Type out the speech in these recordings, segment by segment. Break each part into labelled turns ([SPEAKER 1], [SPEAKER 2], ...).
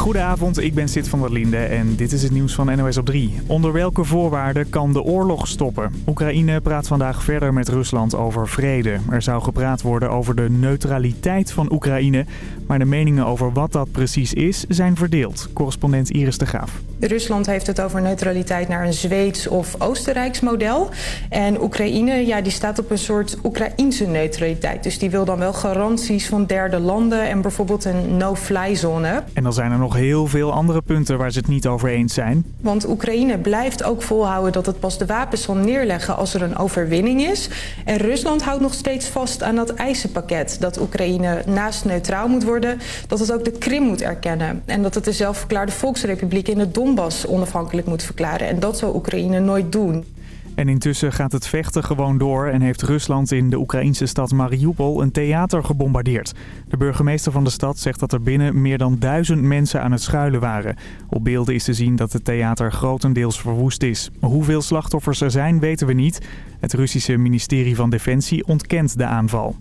[SPEAKER 1] Goedenavond, ik ben Sid van der Linde en dit is het nieuws van NOS op 3. Onder welke voorwaarden kan de oorlog stoppen? Oekraïne praat vandaag verder met Rusland over vrede. Er zou gepraat worden over de neutraliteit van Oekraïne. Maar de meningen over wat dat precies is, zijn verdeeld. Correspondent Iris de Graaf.
[SPEAKER 2] Rusland heeft het over neutraliteit naar een Zweeds of Oostenrijks model. En Oekraïne ja, die staat op een soort Oekraïnse neutraliteit. Dus die wil dan wel garanties van derde landen en bijvoorbeeld een no-fly zone.
[SPEAKER 1] En dan zijn er nog heel veel andere punten waar ze het niet over eens zijn.
[SPEAKER 2] Want Oekraïne blijft ook volhouden dat het pas de wapens zal neerleggen als er een overwinning is. En Rusland houdt nog steeds vast aan dat eisenpakket. Dat Oekraïne naast neutraal moet worden, dat het ook de Krim moet erkennen. En dat het de zelfverklaarde volksrepubliek in het Donbass onafhankelijk moet verklaren. En dat zal Oekraïne nooit doen.
[SPEAKER 1] En intussen gaat het vechten gewoon door en heeft Rusland in de Oekraïnse stad Mariupol een theater gebombardeerd. De burgemeester van de stad zegt dat er binnen meer dan duizend mensen aan het schuilen waren. Op beelden is te zien dat het theater grotendeels verwoest is. Hoeveel slachtoffers er zijn weten we niet. Het Russische ministerie van Defensie ontkent de aanval.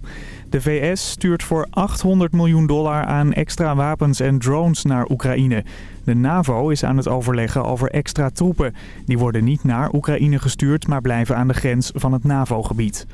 [SPEAKER 1] De VS stuurt voor 800 miljoen dollar aan extra wapens en drones naar Oekraïne. De NAVO is aan het overleggen over extra troepen. Die worden niet naar Oekraïne gestuurd, maar blijven aan de grens van het NAVO-gebied.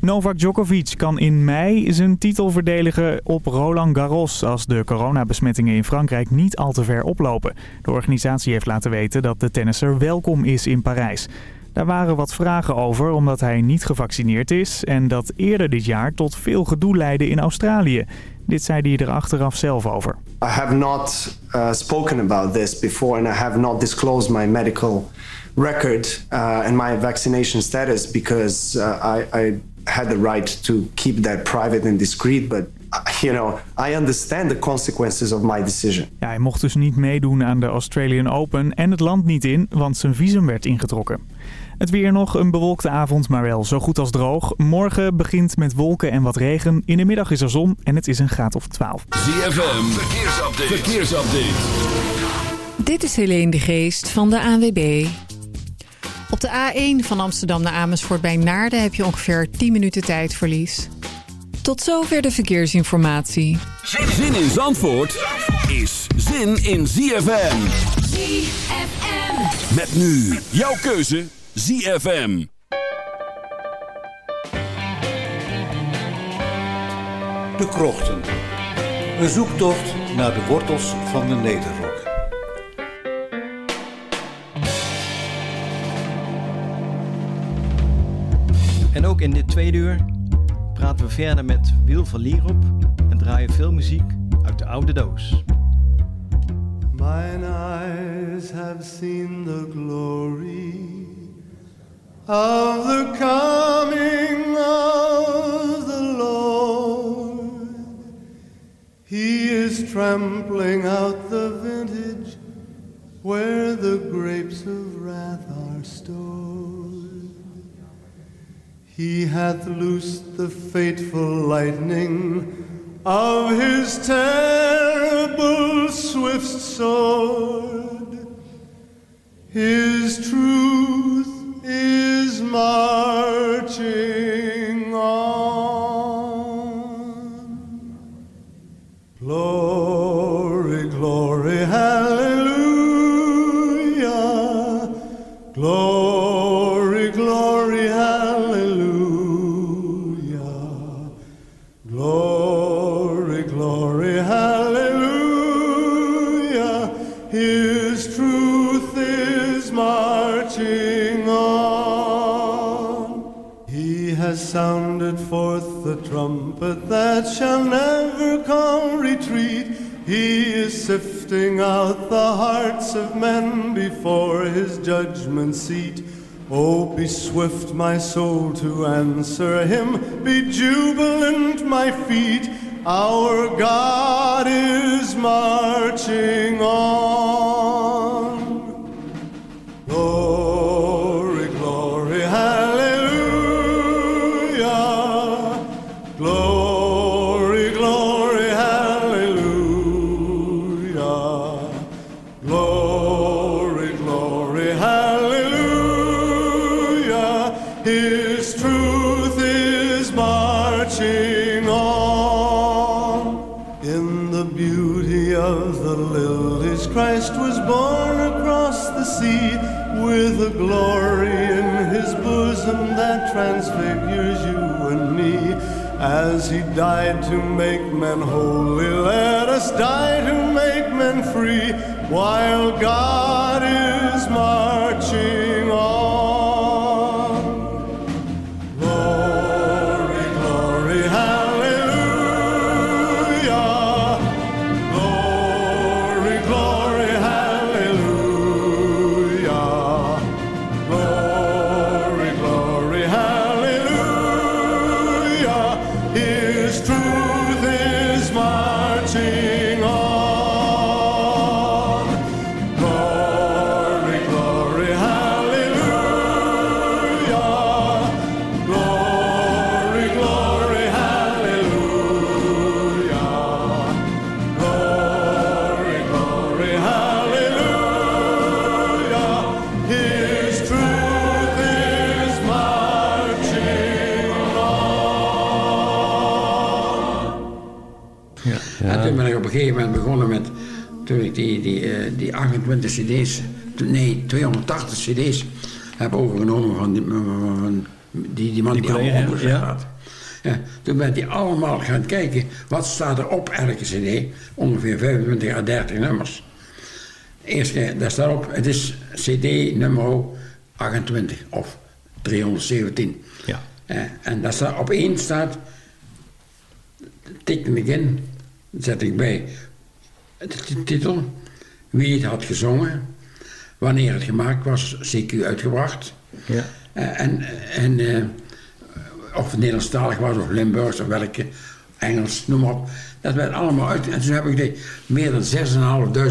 [SPEAKER 1] Novak Djokovic kan in mei zijn titel verdedigen op Roland Garros... als de coronabesmettingen in Frankrijk niet al te ver oplopen. De organisatie heeft laten weten dat de tennisser welkom is in Parijs. Daar waren wat vragen over omdat hij niet gevaccineerd is... en dat eerder dit jaar tot veel gedoe leidde in Australië. Dit zei hij er achteraf zelf over.
[SPEAKER 3] I have not uh, spoken about this before and I have not disclosed my medical record uh, and my vaccination status because uh, I, I had the right to keep that private and discreet, but you know, I understand the consequences of my decision.
[SPEAKER 1] Ja, hij mocht dus niet meedoen aan de Australian Open en het land niet in, want zijn visum werd ingetrokken. Het weer nog, een bewolkte avond, maar wel zo goed als droog. Morgen begint met wolken en wat regen. In de middag is er zon en het is een graad of 12.
[SPEAKER 4] ZFM, verkeersupdate. verkeersupdate.
[SPEAKER 5] Dit is Helene de Geest van de ANWB. Op de A1 van Amsterdam naar Amersfoort bij Naarden heb je ongeveer 10 minuten tijdverlies. Tot zover de verkeersinformatie.
[SPEAKER 4] Zin in Zandvoort is zin in ZFM.
[SPEAKER 6] ZFM.
[SPEAKER 4] Met nu jouw keuze ZFM.
[SPEAKER 7] De Krochten. Een zoektocht naar de wortels van de Nederrok.
[SPEAKER 8] En ook in dit tweede uur praten we verder met Wiel van Lierop en draaien veel muziek uit de oude doos.
[SPEAKER 9] Mine eyes have seen the glory of the coming of the Lord. He is trampling out the vintage where the grapes of wrath are stored. He hath loosed the fateful lightning of his terrible swift sword. His truth is marching on. Seat. Oh, be swift, my soul, to answer him. Be jubilant, my feet. Our God is marching died to make men holy, let us die to make men free while God
[SPEAKER 10] die, die, eh, die 28 cd's, nee, 280 cd's heb overgenomen van die, van- die, die man die,
[SPEAKER 8] collega,
[SPEAKER 10] allemaal opgezet
[SPEAKER 8] ja.
[SPEAKER 10] had. Ja, toen ben ik allemaal gaan kijken, wat staat er op elke cd? Ongeveer 25 à 30 nummers. Eerst, keer, daar staat op, het is cd nummer 28 of 317.
[SPEAKER 8] Ja.
[SPEAKER 10] Eh, en daar staat, op één staat, tikte ik in, zet ik bij de titel, wie het had gezongen, wanneer het gemaakt was, CQ uitgebracht.
[SPEAKER 8] Ja.
[SPEAKER 10] Eh, en en eh, of het Nederlandstalig was, of Limburgs, of welke, Engels, noem maar op. Dat werd allemaal uit. En toen heb ik die meer dan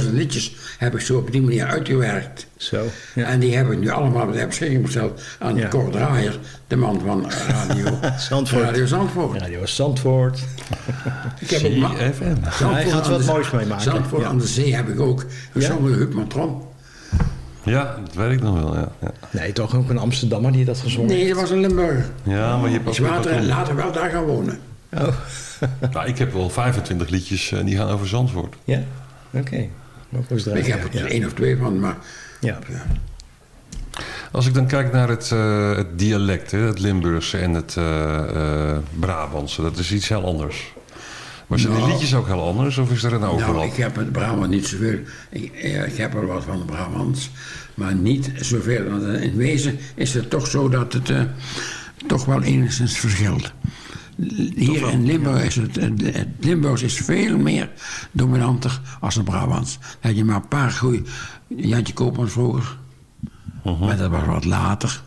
[SPEAKER 10] 6.500 liedjes heb ik zo op die manier uitgewerkt.
[SPEAKER 8] Zo. Ja.
[SPEAKER 10] En die heb ik nu allemaal ter beschikking gesteld aan
[SPEAKER 8] Ja.
[SPEAKER 10] Cor Draaier, de man van Radio
[SPEAKER 8] Zandvoort.
[SPEAKER 10] Radio Zandvoort.
[SPEAKER 8] Radio Zandvoort.
[SPEAKER 10] Ik heb ook
[SPEAKER 11] CFM.
[SPEAKER 8] Hij gaat wat moois mee maken.
[SPEAKER 10] Zandvoort
[SPEAKER 8] Ja.
[SPEAKER 10] aan de zee heb ik ook gezongen, Huub Matron.
[SPEAKER 11] Ja, dat weet ik nog wel. Ja, ja.
[SPEAKER 8] Nee, toch ook een Amsterdammer die dat gezongen
[SPEAKER 10] Nee,
[SPEAKER 8] heeft.
[SPEAKER 10] dat was een Limburger.
[SPEAKER 11] ja maar je hebt ook...
[SPEAKER 10] Is water en later wel daar gaan wonen.
[SPEAKER 8] Oh,
[SPEAKER 11] Nou, ik heb wel 25 liedjes eh, die gaan over Zandvoort.
[SPEAKER 8] ja. Oké.
[SPEAKER 10] Ik heb er
[SPEAKER 8] ja.
[SPEAKER 10] één of twee van, maar
[SPEAKER 8] Ja.
[SPEAKER 11] Als ik dan kijk naar het, eh, het dialect, hè, het Limburgse en het eh, eh, Brabantse, dat is iets heel anders. Maar zijn die
[SPEAKER 10] Nou.
[SPEAKER 11] liedjes ook heel anders of is er een overlap?
[SPEAKER 10] Nou, ik heb het Brabant niet zoveel. Ik, ik heb er wat van de Brabants, maar niet zoveel. Want in wezen is het toch zo dat het eh, toch wel enigszins verschilt. Hier in Limburg is het, het, het Limburgs is veel meer dominanter als het Brabants. Dan heb je maar een paar goede. Jantje Koopmans vroeger, maar dat was wat later.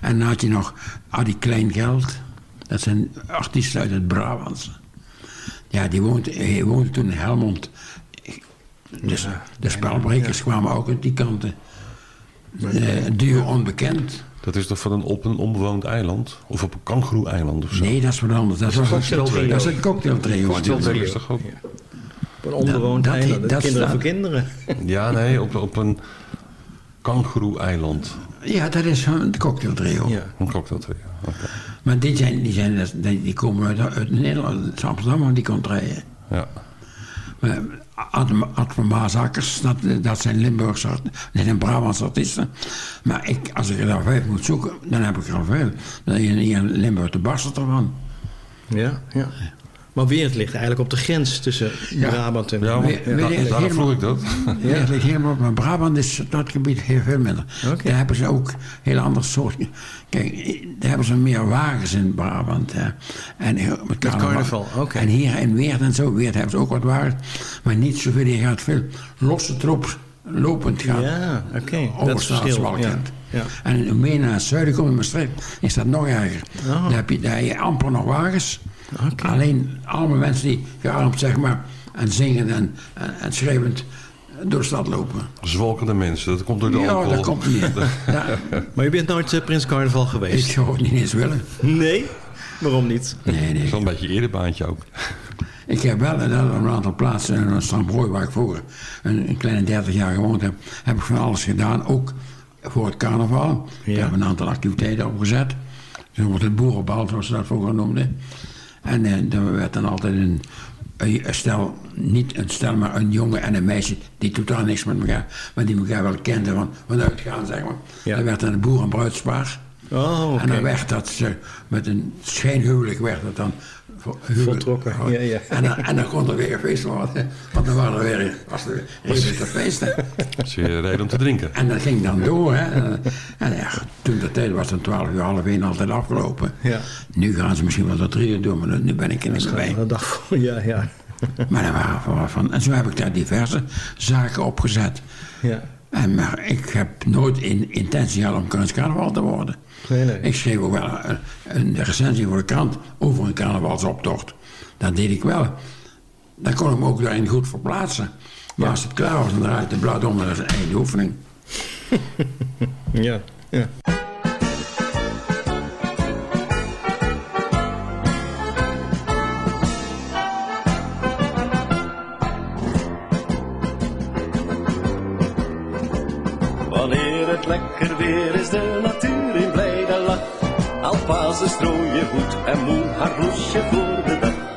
[SPEAKER 10] En dan had je nog Adi Kleingeld. Dat zijn artiesten uit het Brabantse. Ja, die woont, hij woonde toen in Helmond. Dus de spelbrekers kwamen ook uit die kanten. Eh, duur onbekend.
[SPEAKER 11] Dat is toch van een, op een onbewoond eiland? Of op een kangoeroe-eiland of zo?
[SPEAKER 10] Nee, dat is wat anders. Dat,
[SPEAKER 11] is een
[SPEAKER 10] was
[SPEAKER 11] cocktailtrio.
[SPEAKER 10] dat is een cocktailtrio.
[SPEAKER 11] Is toch ook...
[SPEAKER 8] Op een onbewoond
[SPEAKER 10] Dat- dat-
[SPEAKER 8] eiland.
[SPEAKER 10] dat
[SPEAKER 8] kinderen voor kinderen.
[SPEAKER 11] Ja, nee, op, op een kangoeroe-eiland.
[SPEAKER 10] Ja, dat is een cocktailtrio.
[SPEAKER 8] Ja.
[SPEAKER 11] Een cocktailtrio, oké.
[SPEAKER 10] Maar die, zijn, die, zijn, die die komen uit, uit Nederland, uit Amsterdam, maar die komt rijden.
[SPEAKER 11] Ja.
[SPEAKER 10] Maar Maasakkers, dat, dat zijn Limburgse, dat zijn Brabantse artiesten. Maar ik, als ik er daar vijf moet zoeken, dan heb ik er al veel. Dan hier hier in Limburg de barst ervan.
[SPEAKER 8] Ja, ja. Maar weer, het ligt eigenlijk op de grens tussen Brabant en...
[SPEAKER 11] Ja, maar, daarom
[SPEAKER 10] helemaal-
[SPEAKER 11] vroeg ik dat.
[SPEAKER 10] Ja. het ligt helemaal op. Maar Brabant is dat gebied heel veel minder.
[SPEAKER 8] Oké.
[SPEAKER 10] Daar hebben ze ook heel ander soort. Kijk, daar hebben ze meer wagens in Brabant. Hè. En heel- met carnaval.
[SPEAKER 8] carnaval, oké.
[SPEAKER 10] En hier in Weert en zo, Weert hebben ze ook wat wagens. Maar niet zoveel. Je gaat veel losse troep lopend gaan.
[SPEAKER 8] Ja, oké. Dat is het
[SPEAKER 10] Over
[SPEAKER 8] verschil. Ja, ja.
[SPEAKER 10] En hoe meer naar het zuiden komt in Maastricht, is dat nog erger.
[SPEAKER 8] Oh.
[SPEAKER 10] Daar, heb je, daar heb je amper nog wagens. Alleen allemaal mensen die gearmd, zeg maar, en zingend en, en, en schreeuwend door de stad lopen.
[SPEAKER 11] Zwalkende mensen, dat komt door de
[SPEAKER 10] ja,
[SPEAKER 11] alcohol.
[SPEAKER 10] dat komt niet. ja,
[SPEAKER 8] Maar je bent nooit eh, Prins Carnaval
[SPEAKER 10] ik
[SPEAKER 8] geweest?
[SPEAKER 10] zou het niet eens willen.
[SPEAKER 8] Nee? Waarom niet?
[SPEAKER 10] Nee,
[SPEAKER 11] Dat
[SPEAKER 10] nee.
[SPEAKER 11] is wel een beetje eerder baantje ook.
[SPEAKER 10] Ik heb wel in een aantal plaatsen, in Strandbrooi, waar ik vroeger een, een kleine 30 jaar gewoond heb, heb ik van alles gedaan. Ook voor het carnaval. Ik
[SPEAKER 8] Ja.
[SPEAKER 10] heb een aantal activiteiten opgezet. Zo wordt het boerenbal, zoals ze dat vroeger noemden. En eh, er werd dan altijd een een stel, niet een stel, maar een jongen en een meisje die totaal niks met elkaar, maar die elkaar wel kenden van, van uitgaan, zeg maar.
[SPEAKER 8] Ja.
[SPEAKER 10] Dat werd een boer- en bruidspaar.
[SPEAKER 8] Oh.
[SPEAKER 10] En dan werd dat ze, met een schijnhuwelijk werd het dan
[SPEAKER 8] Voltrokken, ja, ja.
[SPEAKER 10] En, dan, en dan kon er weer feest worden, want dan waren er weer, was er weer te feesten.
[SPEAKER 11] Is weer reden om te drinken.
[SPEAKER 10] En dat ging dan door. Hè. En, en ja, toen de tijd was het 12 uur, half één altijd afgelopen.
[SPEAKER 8] Ja.
[SPEAKER 10] Nu gaan ze misschien wel tot drie uur door, maar nu ben ik er niet meer bij.
[SPEAKER 8] Een dag voor, ja, ja.
[SPEAKER 10] Maar er waren van, van. En zo heb ik daar diverse zaken opgezet.
[SPEAKER 8] Ja.
[SPEAKER 10] En, maar ik heb nooit in intentie gehad om kunstcarnaval te worden.
[SPEAKER 8] Nee, nee.
[SPEAKER 10] Ik schreef ook wel een, een recensie voor de krant over een carnavalsoptocht. Dat deed ik wel. Dan kon ik me ook daarin goed verplaatsen. Maar als het klaar was, dan draait de blad om. Dat is een einde oefening.
[SPEAKER 8] Ja, ja.
[SPEAKER 12] Wanneer het lekker weer is, de strooien goed en moe haar bloesje voor de dag.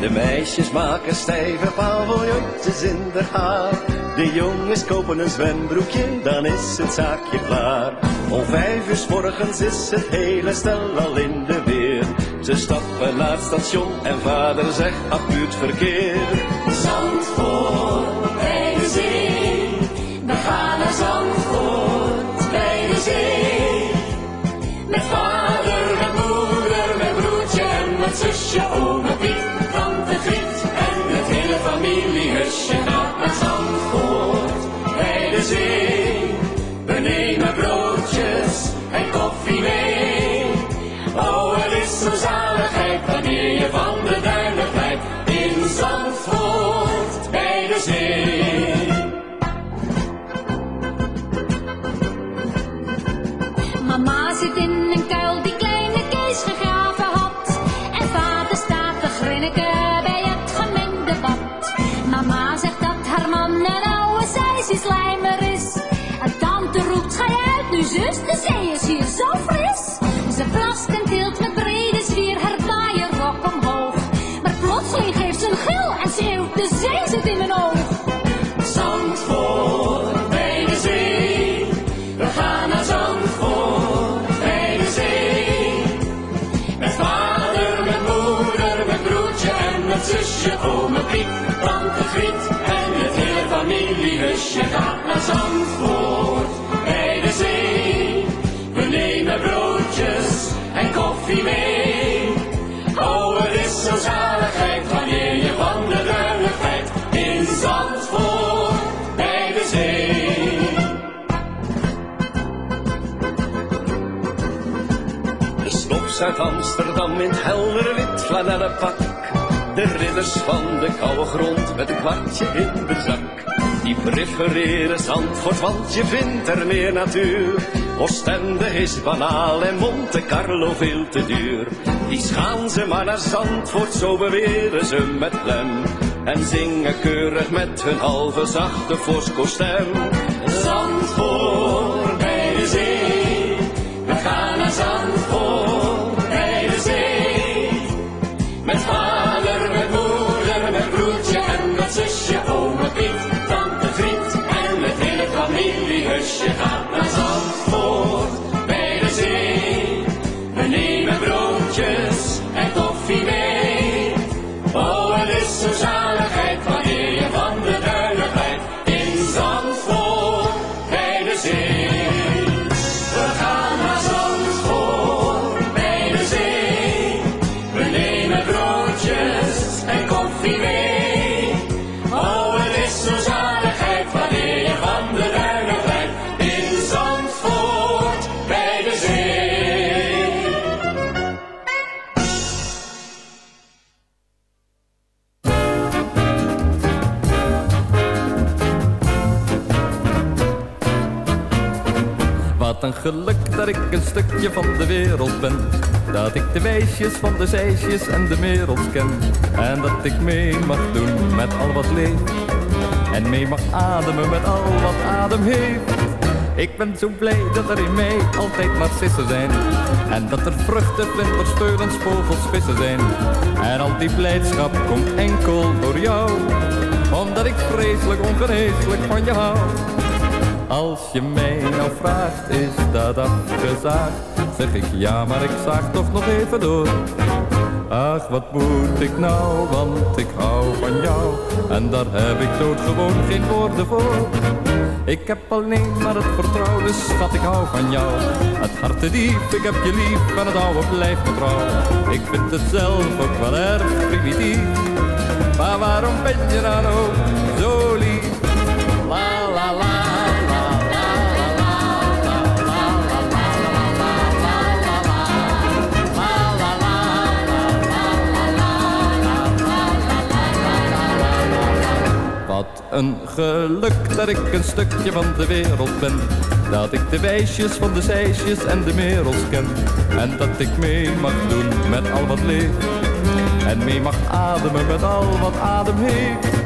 [SPEAKER 12] De meisjes maken stijve paviljoentjes in de haar. De jongens kopen een zwembroekje, dan is het zaakje klaar. Om vijf uur 's morgens is het hele stel al in de weer. Ze stappen naar het station en vader zegt, acuut verkeer. Zandvoort, bij de zee. Familiehusje gaat naar Zandvoort, bij de zee. We nemen broodjes en koffie mee. Oh, het is
[SPEAKER 13] zo
[SPEAKER 12] zaligheid wanneer je van de in Zandvoort, bij de zee. De slops uit Amsterdam in het heldere wit flanellen pak. De ridders van de koude grond met een kwartje in de zak. Die prefereren Zandvoort, want je vindt er meer natuur. Oostende is banaal en Monte Carlo veel te duur. Die gaan ze maar naar Zandvoort, zo beweren ze met lem. En zingen keurig met hun halve zachte Fosco-stem. Zandvoort
[SPEAKER 14] Mission Accomplished. Geluk dat ik een stukje van de wereld ben. Dat ik de wijsjes van de zeisjes en de wereld ken. En dat ik mee mag doen met al wat leeft. En mee mag ademen met al wat adem heeft. Ik ben zo blij dat er in mij altijd narcissen zijn. En dat er vruchten, vlinders, speulens, vogels, vissen zijn. En al die blijdschap komt enkel door jou. Omdat ik vreselijk ongeneeslijk van je hou. Als je mij nou vraagt, is dat afgezaagd? Zeg ik ja, maar ik zaag toch nog even door. Ach, wat moet ik nou, want ik hou van jou. En daar heb ik doodgewoon geen woorden voor. Ik heb alleen maar het vertrouwen, dus schat, ik hou van jou. Het hart te diep, ik heb je lief en het oude blijft me. Ik vind het zelf ook wel erg primitief. Maar waarom ben je dan ook zo lief? La la la. Wat een geluk dat ik een stukje van de wereld ben. Dat ik de wijsjes van de zeisjes en de merels ken. En dat ik mee mag doen met al wat leeft. En mee mag ademen met al wat adem heeft.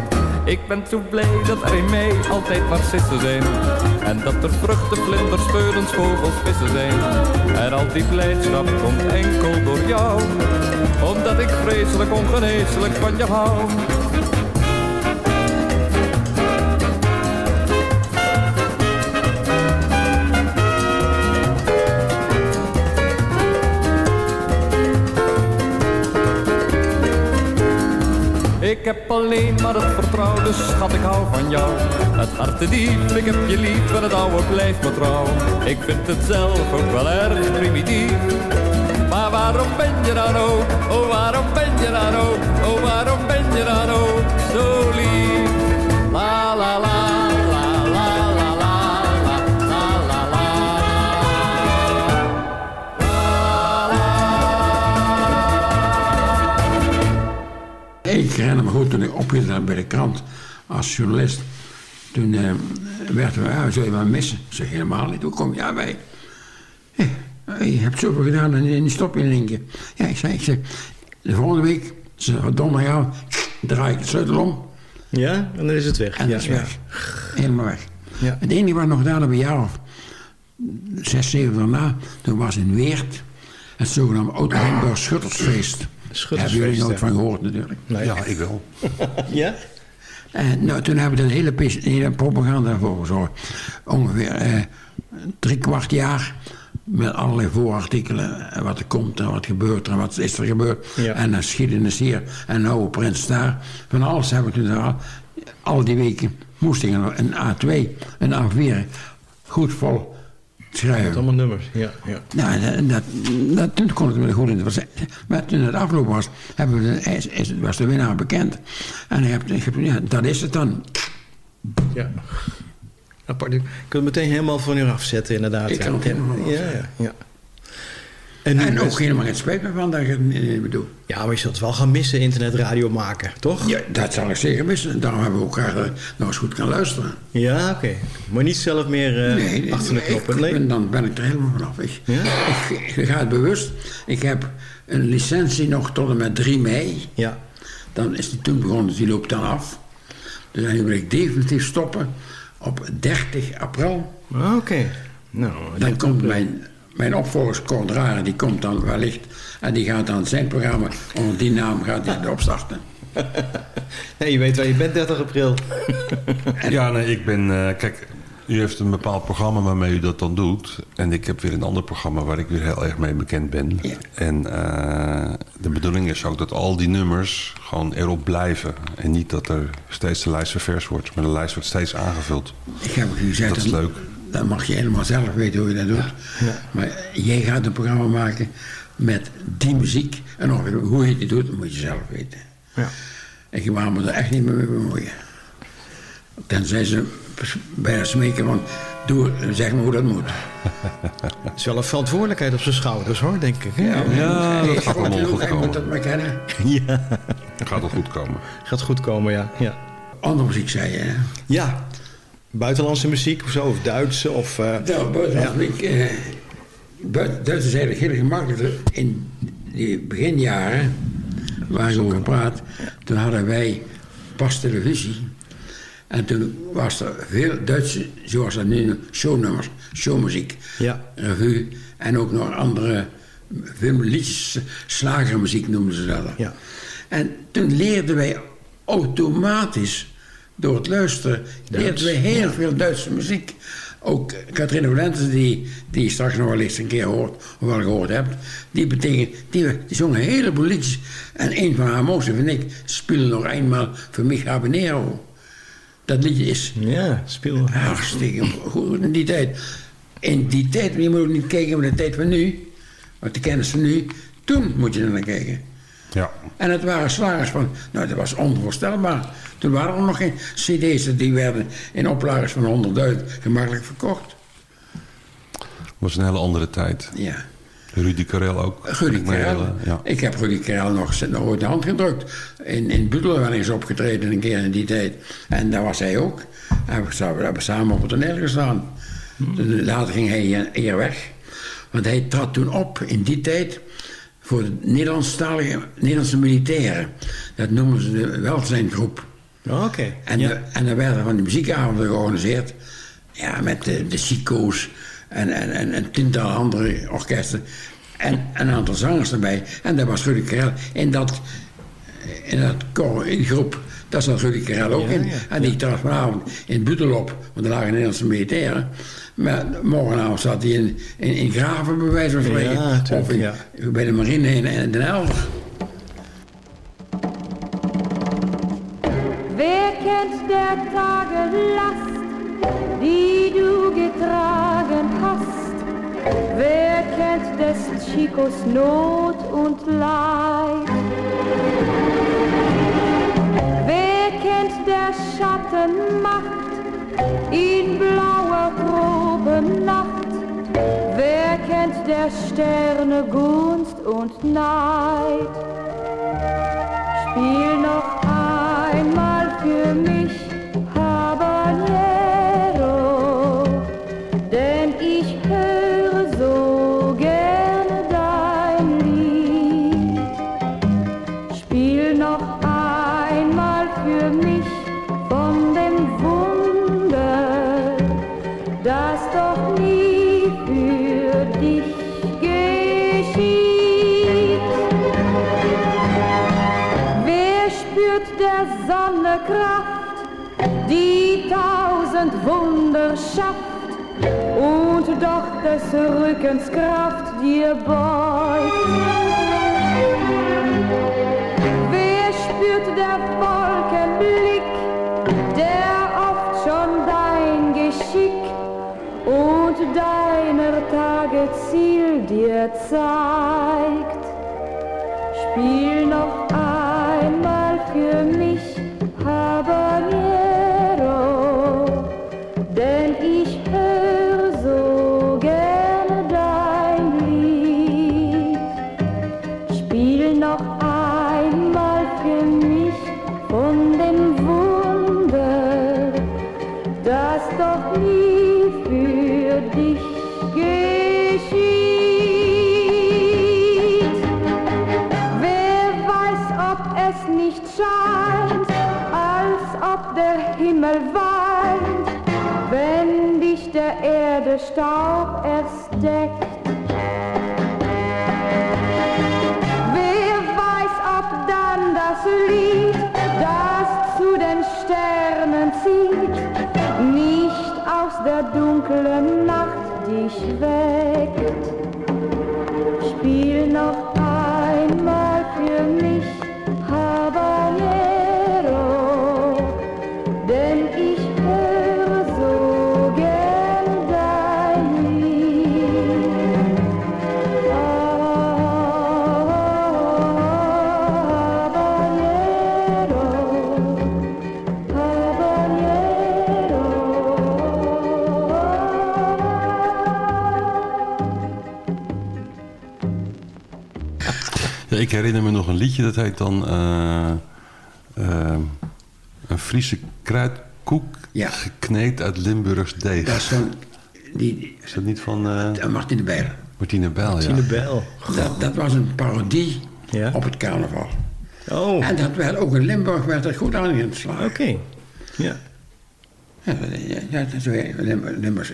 [SPEAKER 14] Ik ben zo blij dat er in mij altijd narcissen zijn. En dat er vruchten, vlinders, speulens, vogels, vissen zijn. En al die blijdschap komt enkel door jou. Omdat ik vreselijk ongeneeslijk van je hou. Ik heb alleen maar het vertrouwen, dus schat ik hou van jou. Het hart te diep, ik heb je lief en het oude blijft me. Ik vind het zelf ook wel erg primitief. Maar waarom ben je dan ook, oh waarom ben je dan ook, oh waarom ben je dan ook zo lief?
[SPEAKER 10] Ik herinner me goed toen ik opgetreden bij de krant als journalist. Toen eh, werd er, ja, zul je maar missen? Ik zeg helemaal niet. Hoe kom je bij? Eh, je hebt zoveel gedaan en die stop je in één keer. Ja, ik zei, ik zeg de volgende week, ze donderdag, draai ik de sleutel om.
[SPEAKER 8] Ja, en dan is het weg.
[SPEAKER 10] En
[SPEAKER 8] ja,
[SPEAKER 10] is
[SPEAKER 8] ja.
[SPEAKER 10] weg. Helemaal weg.
[SPEAKER 8] Ja.
[SPEAKER 10] Het enige wat nog gedaan hebben, een jaar of zes, zeven daarna, toen was in Weert het zogenaamde Auto Limburg Schuttersfeest. Hebben jullie nooit van gehoord natuurlijk.
[SPEAKER 8] Nee.
[SPEAKER 11] Ja, ik wel.
[SPEAKER 8] Ja?
[SPEAKER 10] En nou, toen hebben we de hele, propaganda voor gezorgd. Ongeveer eh, drie kwart jaar met allerlei voorartikelen. eh, Wat er komt en wat gebeurt en wat is er gebeurd.
[SPEAKER 8] Ja.
[SPEAKER 10] En geschiedenis hier en een oude prins daar. Van alles hebben we toen al, al die weken moest ik een, een A2, een A4 goed vol schrijven.
[SPEAKER 8] Met allemaal nummers, ja. ja.
[SPEAKER 10] Nou, en dat, dat, toen kon ik me goed in verzeten. Maar toen het afgelopen was, hebben we de, is, is, was de winnaar bekend. En ik heb, ik heb, ja, dat is het dan.
[SPEAKER 8] ja. Apart. Ik kan het meteen helemaal van u afzetten, inderdaad.
[SPEAKER 10] Ik kan het helemaal
[SPEAKER 8] ja, ja, ja. En,
[SPEAKER 10] En ook helemaal geen spijt meer van dat ik het niet bedoel.
[SPEAKER 8] Ja, maar je zult het wel gaan missen, internetradio maken, toch?
[SPEAKER 10] Ja, dat zal ik zeker missen. Daarom hebben we elkaar eh, nog eens goed kunnen luisteren.
[SPEAKER 8] Ja, oké. Maar niet zelf meer eh,
[SPEAKER 10] nee,
[SPEAKER 8] achter de knoppen. Nee.
[SPEAKER 10] ben- dan ben ik er helemaal vanaf. Ik,
[SPEAKER 8] Ja?
[SPEAKER 10] ik, ik ga het bewust. Ik heb een licentie nog tot en met 3 mei.
[SPEAKER 8] Ja.
[SPEAKER 10] Dan is die toen begonnen, die loopt dan af. Dus dan wil ik definitief stoppen op 30 april.
[SPEAKER 8] Ah, Oké. Nou,
[SPEAKER 10] Dan komt mijn, mijn opvolger Cor Drager, die komt dan wellicht. En die gaat dan zijn programma onder die naam gaat hij opstarten.
[SPEAKER 8] nee, je weet waar je bent 30 april.
[SPEAKER 11] Ja, nee, ik ben... eh, kijk, u heeft een bepaald programma waarmee u dat dan doet. En ik heb weer een ander programma waar ik weer heel erg mee bekend ben.
[SPEAKER 10] Ja.
[SPEAKER 11] En eh, de bedoeling is ook dat al die nummers gewoon erop blijven. En niet dat er steeds de lijst ververs wordt. Maar de lijst wordt steeds aangevuld.
[SPEAKER 10] Ik heb u gezegd,
[SPEAKER 11] Dat is leuk.
[SPEAKER 10] Dan mag je helemaal zelf weten hoe je dat doet. Maar jij gaat een programma maken met die muziek. En of, hoe je die doet, dat moet je zelf weten.
[SPEAKER 8] Ja.
[SPEAKER 10] Ik wou me er echt niet meer mee bemoeien. Tenzij ze bijna smeken van, doe, zeg maar hoe dat moet.
[SPEAKER 8] Het is wel een verantwoordelijkheid op zijn schouders, hoor, denk ik. hè?
[SPEAKER 11] Ja,
[SPEAKER 10] Hij
[SPEAKER 11] dat
[SPEAKER 10] is
[SPEAKER 11] gaat allemaal
[SPEAKER 10] genoeg,
[SPEAKER 11] goed
[SPEAKER 10] hij moet
[SPEAKER 11] komen.
[SPEAKER 10] dat maar kennen.
[SPEAKER 8] Ja.
[SPEAKER 11] Dat gaat wel goed komen.
[SPEAKER 8] Gaat goed komen, ja. ja.
[SPEAKER 10] Andere muziek zei je, hè?
[SPEAKER 8] Ja. Buitenlandse muziek of zo, of Duitse, of... eh,
[SPEAKER 10] Nou, buitenlandse muziek, buiten- Duits is eigenlijk heel gemakkelijk. In die beginjaren, waar ik over praat, toen hadden wij pas televisie. En toen was er veel Duitse, zoals dat nu, shownummers, showmuziek,
[SPEAKER 8] Ja.
[SPEAKER 10] revue en ook nog andere liedjes, slagermuziek noemden ze dat.
[SPEAKER 8] Ja.
[SPEAKER 10] En toen leerden wij automatisch, door het luisteren, leerden wij heel veel Duitse muziek. Ook Katrine Valentes, die, die je straks nog wel eens een keer hoort, of wel gehoord hebt, die betekent, die, die zong een heleboel liedjes. En een van haar mooiste vind ik, Speel nog eenmaal voor mich habanero. Dat liedje is
[SPEAKER 8] Ja, speel.
[SPEAKER 10] hartstikke goed in die tijd. In die tijd, je moet ook niet kijken naar de tijd van nu, want de kennis van nu, toen moet je er naar kijken.
[SPEAKER 11] Ja.
[SPEAKER 10] En het waren slagers van, nou dat was onvoorstelbaar. Toen waren er nog geen cd's, die werden in oplages van 100.000 gemakkelijk verkocht.
[SPEAKER 11] was een hele andere tijd.
[SPEAKER 10] Ja.
[SPEAKER 11] Rudy Karel ook.
[SPEAKER 10] Rudy Karel.
[SPEAKER 11] Ja.
[SPEAKER 10] Ik heb Rudy Karel nog, nog ooit de hand gedrukt. In, in Budel wel eens opgetreden een keer in die tijd. En daar was hij ook. En we hebben samen op het toneel gestaan. Toen- Later ging hij hier, hier weg. Want hij trad toen op in die tijd voor de Nederlandstalige Nederlandse militairen. Dat noemen ze de welzijngroep.
[SPEAKER 8] Oh, Oké.
[SPEAKER 10] En,
[SPEAKER 8] Ja.
[SPEAKER 10] de- en dan werden van die muziekavonden georganiseerd. Ja, met de, de Chico's en, en, tiental andere orkesten. En een aantal zangers erbij. En daar was Rudy Karel in dat, in dat koor, in die groep. Daar zat Rudy Karel ook
[SPEAKER 8] Ja,
[SPEAKER 10] in.
[SPEAKER 8] ja,
[SPEAKER 10] en die trad vanavond in Butel op, want er lagen Nederlandse militairen. Maar morgenavond zat hij in, in, in Graven, bij wijze van spreken. Of in-
[SPEAKER 8] ja.
[SPEAKER 10] bij de marine in, in Den Helder.
[SPEAKER 15] Wer kennt der Tage Last, die du getragen hast? Wer kennt des Chicos Not und Leid? Schatten Macht in blauer Probennacht? Wer kennt der Sterne Gunst und Neid? Spiel noch einmal für mich tausend Wunder schafft und doch des Rückens Kraft dir beugt? Wer spürt der Wolkenblick, der oft schon dein Geschick und deiner Tage Ziel dir zeigt? Staub erst deckt. Wer weiß, ob dann das Lied, das zu den Sternen zieht, nicht aus der dunklen Nacht dich weckt.
[SPEAKER 11] Ik herinner me nog een liedje, dat heet dan... eh, eh, een Friese kruidkoek
[SPEAKER 10] Ja.
[SPEAKER 11] gekneed uit Limburgs deeg.
[SPEAKER 10] Dat is van die,
[SPEAKER 11] Is dat niet van eh,
[SPEAKER 10] Martine Bijl.
[SPEAKER 11] Martine Bijl?
[SPEAKER 8] Tine
[SPEAKER 11] Ja.
[SPEAKER 8] Bijl.
[SPEAKER 10] Dat, dat was een parodie
[SPEAKER 8] Ja.
[SPEAKER 10] op het carnaval.
[SPEAKER 8] Oh,
[SPEAKER 10] En dat werd ook in Limburg werd dat goed aangeslagen.
[SPEAKER 8] oké. Ja.
[SPEAKER 10] Ja, ja, dat is weer Limburg,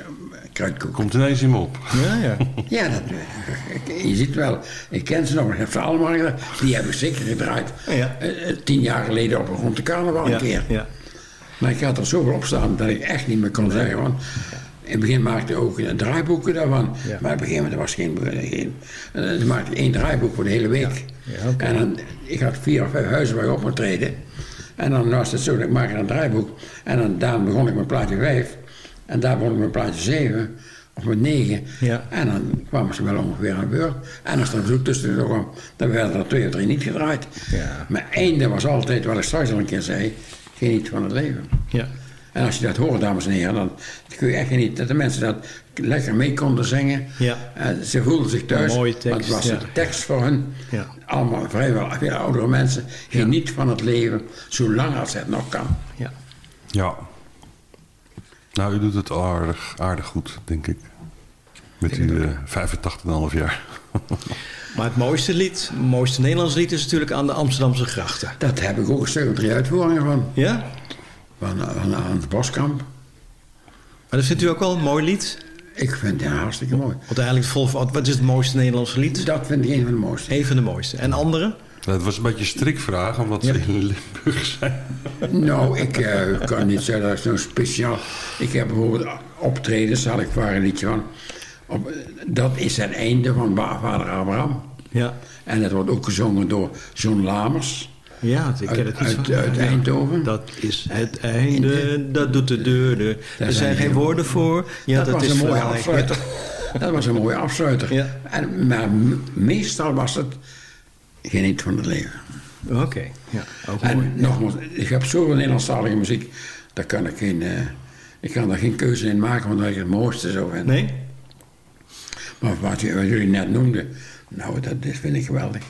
[SPEAKER 10] kruidkoek.
[SPEAKER 11] Komt ineens in me op.
[SPEAKER 8] Ja, ja.
[SPEAKER 10] Ja, dat, ik- je ziet wel. Ik ken ze nog. Ik heb ze allemaal gedaan. Die heb ik zeker gedraaid.
[SPEAKER 8] Ja.
[SPEAKER 10] Eh, eh, tien jaar geleden op rond de carnaval een
[SPEAKER 8] Ja,
[SPEAKER 10] keer.
[SPEAKER 8] ja.
[SPEAKER 10] Maar ik had er zoveel op staan dat ik echt niet meer kon zeggen. Want in het begin maakte ik ook eh, draaiboeken daarvan.
[SPEAKER 8] Ja.
[SPEAKER 10] Maar op een gegeven moment was geen... geen eh, Toen maakte ik één draaiboek voor de hele week.
[SPEAKER 8] Ja.
[SPEAKER 10] En dan, ik had vier of vijf huizen waar ik op moest treden. En dan was het zo dat ik maakte een draaiboek. En dan, daar begon ik met plaatje vijf. En daar begon ik met plaatje zeven. Of met negen.
[SPEAKER 8] Ja.
[SPEAKER 10] En dan kwamen ze wel ongeveer aan de beurt. En als er een bezoek tussen kwam, dan werden er twee of drie niet gedraaid.
[SPEAKER 8] Ja.
[SPEAKER 10] Mijn einde was altijd, wat ik straks al een keer zei, geniet van het leven.
[SPEAKER 8] Ja.
[SPEAKER 10] En als je dat hoort, dames en heren, dan kun je echt genieten dat de mensen dat lekker mee konden zingen.
[SPEAKER 8] Ja.
[SPEAKER 10] En ze voelden zich thuis,
[SPEAKER 8] Een mooie tekst,
[SPEAKER 10] want het was
[SPEAKER 8] ja.
[SPEAKER 10] een tekst voor hun.
[SPEAKER 8] Ja.
[SPEAKER 10] Allemaal vrijwel veel oudere mensen. Geniet van het leven, zolang als het nog kan.
[SPEAKER 8] Ja.
[SPEAKER 11] Ja. Nou, u doet het aardig, aardig goed, denk ik. Met uw eh 85,5 jaar.
[SPEAKER 8] Maar het mooiste lied, het mooiste Nederlands lied is natuurlijk aan de Amsterdamse grachten.
[SPEAKER 10] Dat heb ik ook een stuk of drie uitvoeringen van.
[SPEAKER 8] Ja?
[SPEAKER 10] Van, van Hans Boskamp.
[SPEAKER 8] Maar dat vindt u ook wel een mooi lied?
[SPEAKER 10] Ik vind het hartstikke mooi.
[SPEAKER 8] Want eigenlijk vol, wat is het mooiste Nederlandse lied?
[SPEAKER 10] Dat vind ik een van de mooiste.
[SPEAKER 8] Een van de mooiste. En andere?
[SPEAKER 11] Het was een beetje een strikvraag, omdat ze in Limburg zijn.
[SPEAKER 10] Nou, ik eh, kan niet zeggen dat ik zo speciaal... Ik heb bijvoorbeeld optredens, daar had ik waar een liedje van. Op, dat is het einde van vader Abraham.
[SPEAKER 8] Ja.
[SPEAKER 10] En dat wordt ook gezongen door John Lamers.
[SPEAKER 8] Ja, ik ken het niet
[SPEAKER 10] uit-
[SPEAKER 8] van.
[SPEAKER 10] uit. Eindhoven.
[SPEAKER 8] Dat is het einde, dat doet de deur. de- Er zijn geen woorden voor. Ja,
[SPEAKER 10] dat, was
[SPEAKER 8] is
[SPEAKER 10] een mooie afsluiter. Dat was een mooie afsluiter.
[SPEAKER 8] Ja.
[SPEAKER 10] En, maar meestal was het geniet van het leven.
[SPEAKER 8] Oké, ja, ook
[SPEAKER 10] En
[SPEAKER 8] mooi.
[SPEAKER 10] nogmaals, ik heb zoveel Nederlandstalige muziek, daar kan ik geen, eh, ik kan daar geen keuze in maken, want dat ik het mooiste zo vind.
[SPEAKER 8] Nee?
[SPEAKER 10] Maar wat, jullie net noemden, nou, dat, dat vind ik geweldig.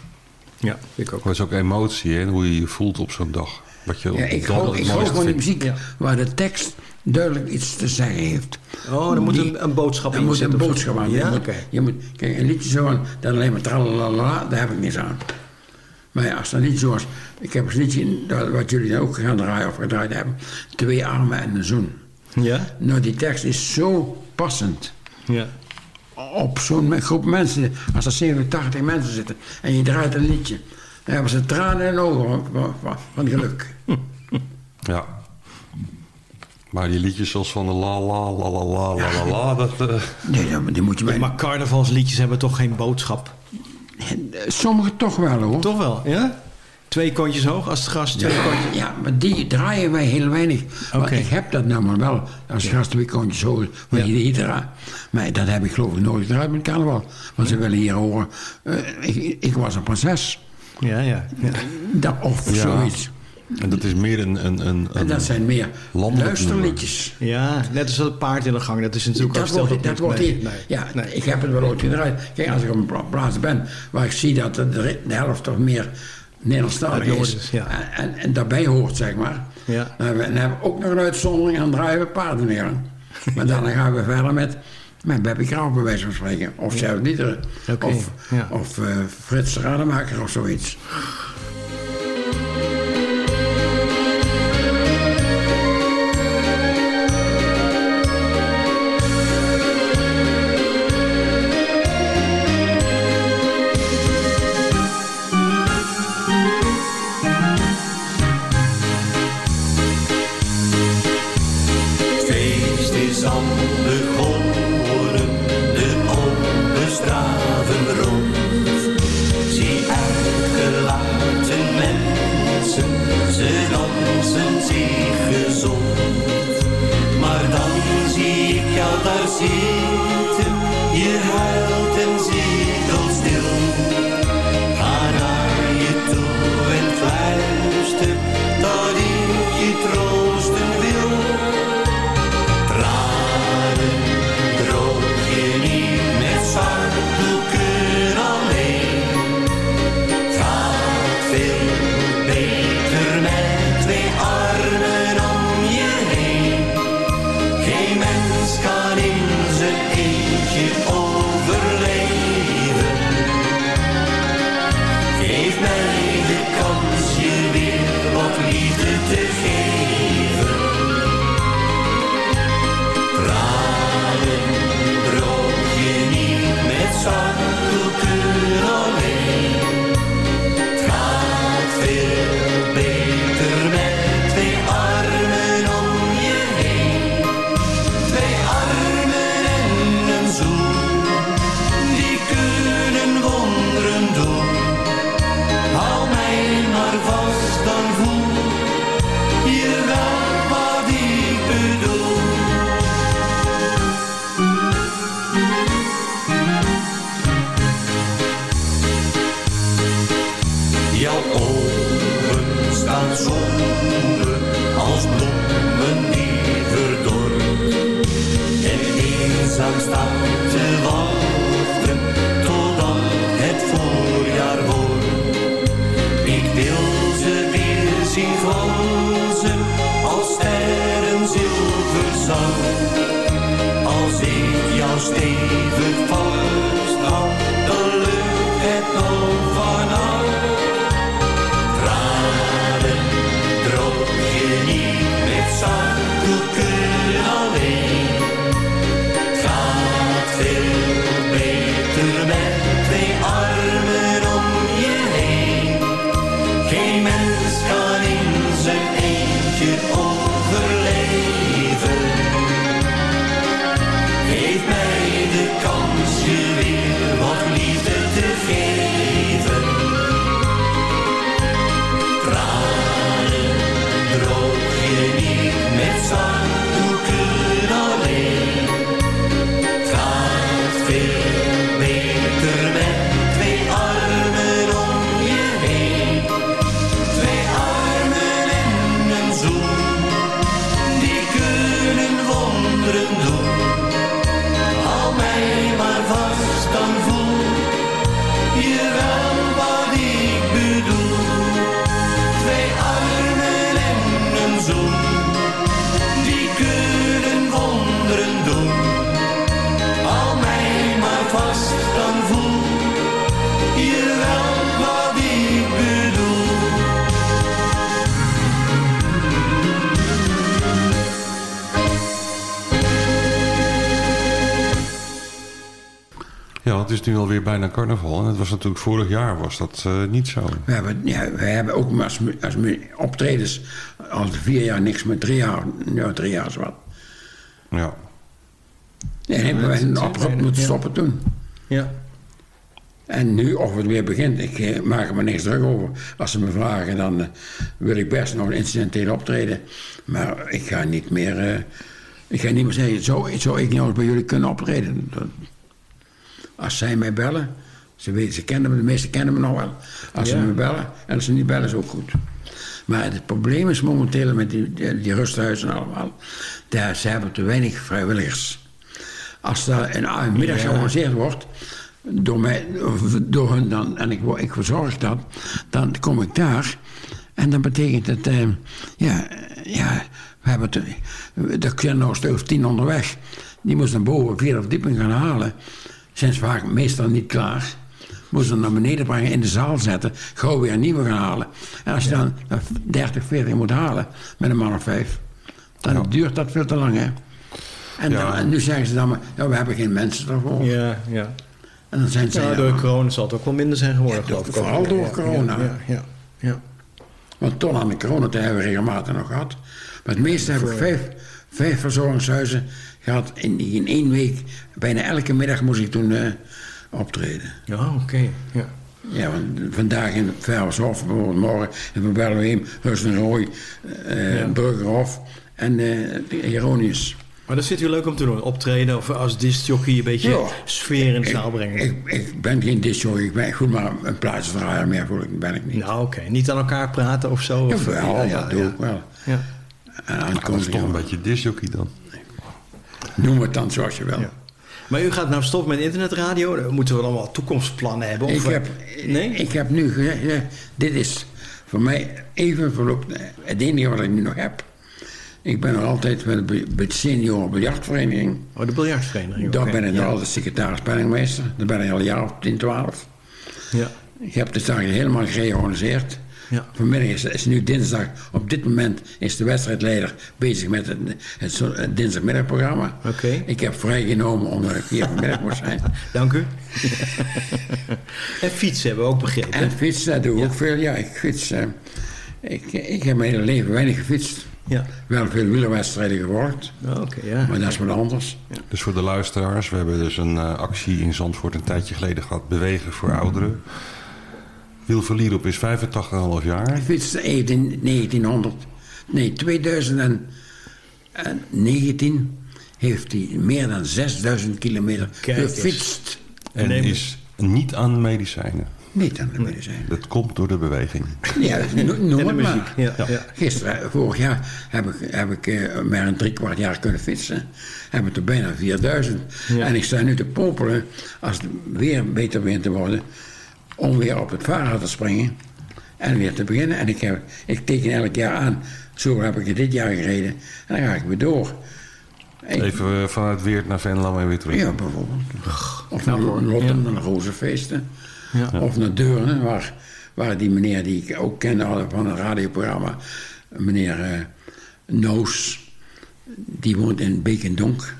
[SPEAKER 8] Ja, ik ook.
[SPEAKER 11] Het is ook emotie, hè, hoe je je voelt op zo'n dag. Wat je
[SPEAKER 10] Ja,
[SPEAKER 11] op
[SPEAKER 10] ik
[SPEAKER 11] dag
[SPEAKER 10] hou,
[SPEAKER 11] het
[SPEAKER 10] ik van die muziek waar de tekst duidelijk iets te zeggen heeft.
[SPEAKER 8] Oh, er moet
[SPEAKER 10] Die-
[SPEAKER 8] een, een boodschap
[SPEAKER 10] Er
[SPEAKER 8] in
[SPEAKER 10] moet een
[SPEAKER 8] zitten of zo.
[SPEAKER 10] boodschap aan.
[SPEAKER 8] Ja,
[SPEAKER 10] je, moet,
[SPEAKER 8] oké.
[SPEAKER 10] je moet, kijk, een liedje zo aan, dat alleen maar tralalala, daar heb ik niets aan. Maar ja, als dat niet zoals, ik heb een liedje, dat- wat jullie dan ook gaan draaien of gedraaid hebben, Twee armen en een zoen.
[SPEAKER 8] Ja?
[SPEAKER 10] Nou, die tekst is zo passend
[SPEAKER 8] Ja.
[SPEAKER 10] op zo'n groep mensen. Als er 87 mensen zitten en je draait een liedje, dan hebben ze tranen in de ogen van, van, van geluk.
[SPEAKER 11] Ja. Maar die liedjes zoals van de la la la la la la la la, dat... eh,
[SPEAKER 10] Nee, dat- die moet je bij.
[SPEAKER 8] Maar carnavalsliedjes hebben toch geen boodschap?
[SPEAKER 10] Sommigen toch wel hoor.
[SPEAKER 8] Toch wel, ja? Twee kontjes hoog als het gast twee kontjes...
[SPEAKER 10] Ja, maar die draaien wij heel weinig. Want
[SPEAKER 8] Oké.
[SPEAKER 10] ik heb dat nou maar wel als gast twee kontjes hoog van
[SPEAKER 8] Ja.
[SPEAKER 10] ja. Hydra. Maar dat heb ik geloof ik nooit gedraaid met carnaval. Want ze willen hier horen, eh, ik, ik was een prinses.
[SPEAKER 8] Ja, ja. ja.
[SPEAKER 10] Dat, of
[SPEAKER 11] Ja.
[SPEAKER 10] zoiets.
[SPEAKER 11] En dat is meer een... een, een,
[SPEAKER 10] En dat zijn meer luisterliedjes.
[SPEAKER 8] Ja, net als dat paard in de gang. Dat is natuurlijk ook
[SPEAKER 10] Dat wordt, dat
[SPEAKER 8] niks.
[SPEAKER 10] wordt
[SPEAKER 8] Nee,
[SPEAKER 10] hier,
[SPEAKER 8] nee,
[SPEAKER 10] ja,
[SPEAKER 8] nee.
[SPEAKER 10] ik heb het wel ooit gedraaid. Kijk, als ik op een pla- plaats ben waar ik zie dat de, de helft of meer Nederlandstalig is.
[SPEAKER 8] Noorders, ja.
[SPEAKER 10] en, en, en daarbij hoort, zeg maar.
[SPEAKER 8] Ja.
[SPEAKER 10] Dan, hebben we, dan hebben we ook nog een uitzondering en draaien we paardenneer. Maar dan gaan we verder met, met Krauw bij wijze van spreken. Of Liederen.
[SPEAKER 8] Oké,
[SPEAKER 10] Of,
[SPEAKER 8] ja.
[SPEAKER 10] of eh, Frits de Rademaker of zoiets.
[SPEAKER 11] Nu alweer bijna carnaval. En het was natuurlijk vorig jaar was dat eh, niet zo.
[SPEAKER 10] We hebben, ja, we hebben ook maar als, als optredens al vier jaar niks, maar drie jaar, ja, drie jaar is wat.
[SPEAKER 11] Ja.
[SPEAKER 10] Nee, hebben wij een oproep moeten stoppen toen.
[SPEAKER 8] Ja.
[SPEAKER 10] En nu, of het weer begint, ik eh, maak er me niks druk over. Als ze me vragen, dan eh, wil ik best nog een incidenteel optreden. Maar ik ga niet meer, eh, ik ga niet meer zeggen, zou, zou ik niet eens bij jullie kunnen optreden? Dat- als zij mij bellen, ze, weten, ze kennen me, de meesten kennen me nog wel. Als ze me bellen, en als ze niet bellen, is ook goed. Maar het probleem is momenteel met die, die, die rusthuizen allemaal, daar, ze hebben te weinig vrijwilligers. Als daar een, een middag
[SPEAKER 8] Ja.
[SPEAKER 10] georganiseerd wordt, door, mij, door hun dan, en ik, ik verzorg dat, dan kom ik daar. En dat betekent het, eh, ja, ja, we hebben te, er zijn nog een stuk of tien onderweg. Die moesten boven vierde verdieping gaan halen. Zijn ze vaak meestal niet klaar. Moesten ze naar beneden brengen, in de zaal zetten, gauw weer een nieuwe gaan halen. En als je dan 30, 40 moet halen met een man of vijf, dan duurt dat veel te lang, hè? En, dan, en nu zeggen ze dan maar, ja, we hebben geen mensen daarvoor.
[SPEAKER 8] Ja, ja.
[SPEAKER 10] En dan zijn ze
[SPEAKER 8] Ja, door corona zal het ook wel minder zijn geworden, geloof ik. ook.
[SPEAKER 10] Vooral door corona.
[SPEAKER 8] Ja, ja.
[SPEAKER 10] Want ton aan de coronatijd hebben we regelmatig nog gehad. Maar het meeste heb ik vijf, vijf verzorgingshuizen gehad. In, in één week, bijna elke middag moest ik toen eh, optreden.
[SPEAKER 8] Ja, oké. Ja.
[SPEAKER 10] Ja, want vandaag in Ververshof, bijvoorbeeld morgen in Verbelleheem, Hussenrooi, eh
[SPEAKER 8] Ja.
[SPEAKER 10] Bruggerhof en eh Jeronius.
[SPEAKER 8] Maar dat zit u leuk om te doen. Optreden of als discjockey een beetje
[SPEAKER 10] Ja.
[SPEAKER 8] sfeer in de zaal brengen.
[SPEAKER 10] Ik, ik ben geen disjockey, ik ben goed maar een plaatsdraaier meer, voel ik, ben ik niet.
[SPEAKER 8] Nou, oké. Niet aan elkaar praten of zo? Of, ja,
[SPEAKER 10] dat doe ik wel. En
[SPEAKER 11] Ah, dat is toch een beetje disjockey dan.
[SPEAKER 10] Noem het dan zoals je wil.
[SPEAKER 8] Maar u gaat nou stoppen met internetradio. Dan moeten we allemaal toekomstplannen hebben. Of
[SPEAKER 10] Ik heb,
[SPEAKER 8] Nee?
[SPEAKER 10] ik heb nu gezegd, dit is voor mij even verloop. Het enige wat ik nu nog heb. Ik ben nog altijd bij de, senioren biljartvereniging.
[SPEAKER 8] Oh, de biljartvereniging.
[SPEAKER 10] Daar ben ik nog
[SPEAKER 8] Ja.
[SPEAKER 10] altijd secretaris penningmeester. Daar ben ik al een jaar of 10, 12.
[SPEAKER 8] Ja.
[SPEAKER 10] Ik heb de dag helemaal georganiseerd.
[SPEAKER 8] Ja.
[SPEAKER 10] Vanmiddag is, is nu dinsdag. Op dit moment is de wedstrijdleider bezig met het, het, zo- het dinsdagmiddagprogramma.
[SPEAKER 8] Oké.
[SPEAKER 10] Ik heb vrijgenomen omdat ik hier vanmiddag moest zijn.
[SPEAKER 8] Dank u. en fietsen hebben we ook begrepen.
[SPEAKER 10] En fietsen, dat doe ik ook veel. Ja, ik fiets. eh, ik, ik heb mijn hele leven weinig gefietst.
[SPEAKER 8] Ja.
[SPEAKER 10] Wel veel wielerwedstrijden gevolgd.
[SPEAKER 8] Oké, ja.
[SPEAKER 10] Maar dat is wat anders.
[SPEAKER 11] Dus voor de luisteraars, we hebben dus een eh, actie in Zandvoort een tijdje geleden gehad. Bewegen voor ouderen. Wiel Verlierop is 85,5 jaar.
[SPEAKER 10] Ik fietste in 1900, nee, 2019 heeft hij meer dan 6000 kilometer gefietst.
[SPEAKER 11] En
[SPEAKER 8] neem-
[SPEAKER 11] is niet aan medicijnen.
[SPEAKER 10] Niet aan de medicijn.
[SPEAKER 11] Dat komt door de beweging.
[SPEAKER 10] Ja, no- noem het maar.
[SPEAKER 8] Ja, ja.
[SPEAKER 10] Gisteren, eh, vorig jaar, heb ik, heb ik eh, maar een drie kwart jaar kunnen fietsen. Heb ik er bijna 4000.
[SPEAKER 8] Ja.
[SPEAKER 10] En ik sta nu te popelen, als het weer beter begint te worden, om weer op het vaarrad te springen. En weer te beginnen. En ik, heb, ik teken elk jaar aan. Zo heb ik het dit jaar gereden. En dan ga ik weer door. Ik-
[SPEAKER 11] Even eh, vanuit Weert naar Venlam en weer terug.
[SPEAKER 10] ja, bijvoorbeeld. Of naar Lottem, naar de Rozenfeesten.
[SPEAKER 11] Ja.
[SPEAKER 10] Of naar Deurne, waar, waar die meneer die ik ook kende hadden van een radioprogramma, meneer eh, Noos, die woont in Beek en Donk.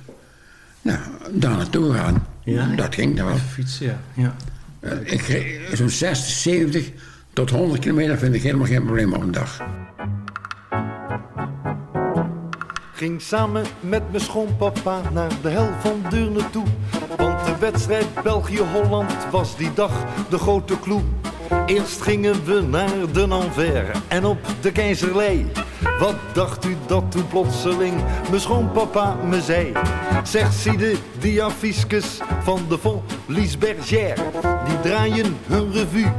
[SPEAKER 10] Nou, daar naartoe gaan.
[SPEAKER 8] Ja.
[SPEAKER 10] Dat ging dan wel.
[SPEAKER 8] Fietsen, ja. ja.
[SPEAKER 10] Eh, zo'n 60, 70 tot 100 kilometer vind ik helemaal geen probleem op een dag.
[SPEAKER 16] Ging samen met mijn schoonpapa naar de hel van Deurne toe. Want de wedstrijd België-Holland was die dag de grote kloe. Eerst gingen we naar de Anvers en op de Keizerlei. Wat dacht u dat toen plotseling mijn schoonpapa me zei? Zeg, zie de diafiscus van de Folies Bergère. Die draaien hun revue,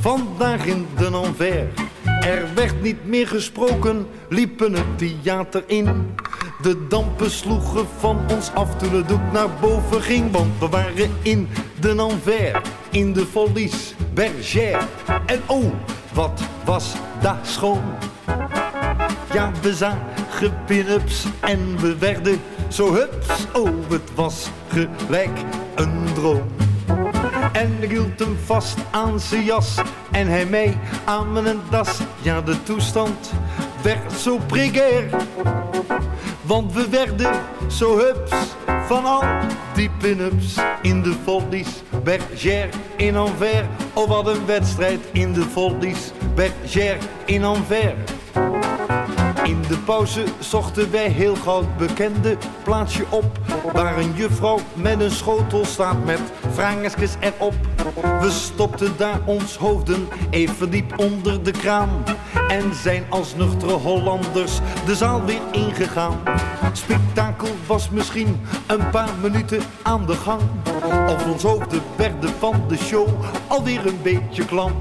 [SPEAKER 16] vandaag in de Anvers. Er werd niet meer gesproken, liepen het theater in. De dampen sloegen van ons af toen het doek naar boven ging. Want we waren in de Anvers, in de Folies Bergère. En oh, wat was daar schoon. Ja, we zagen pin-ups en we werden zo hups. Oh, het was gelijk een droom. En ik hield hem vast aan zijn jas en hij mij aan mijn das. Ja, de toestand werd zo precair. Want we werden zo hups van al die pin-ups in de Folies Bergère in Anvers. Oh, wat een wedstrijd in de Folies Bergère in Anvers. In de pauze zochten wij heel het bekende plaatsje op. Waar een juffrouw met een schotel staat met vraagjes erop. We stopten daar ons hoofden even diep onder de kraan. En zijn als nuchtere Hollanders de zaal weer ingegaan. Spektakel was misschien een paar minuten aan de gang. Of ons hoofden werden van de show alweer een beetje klam.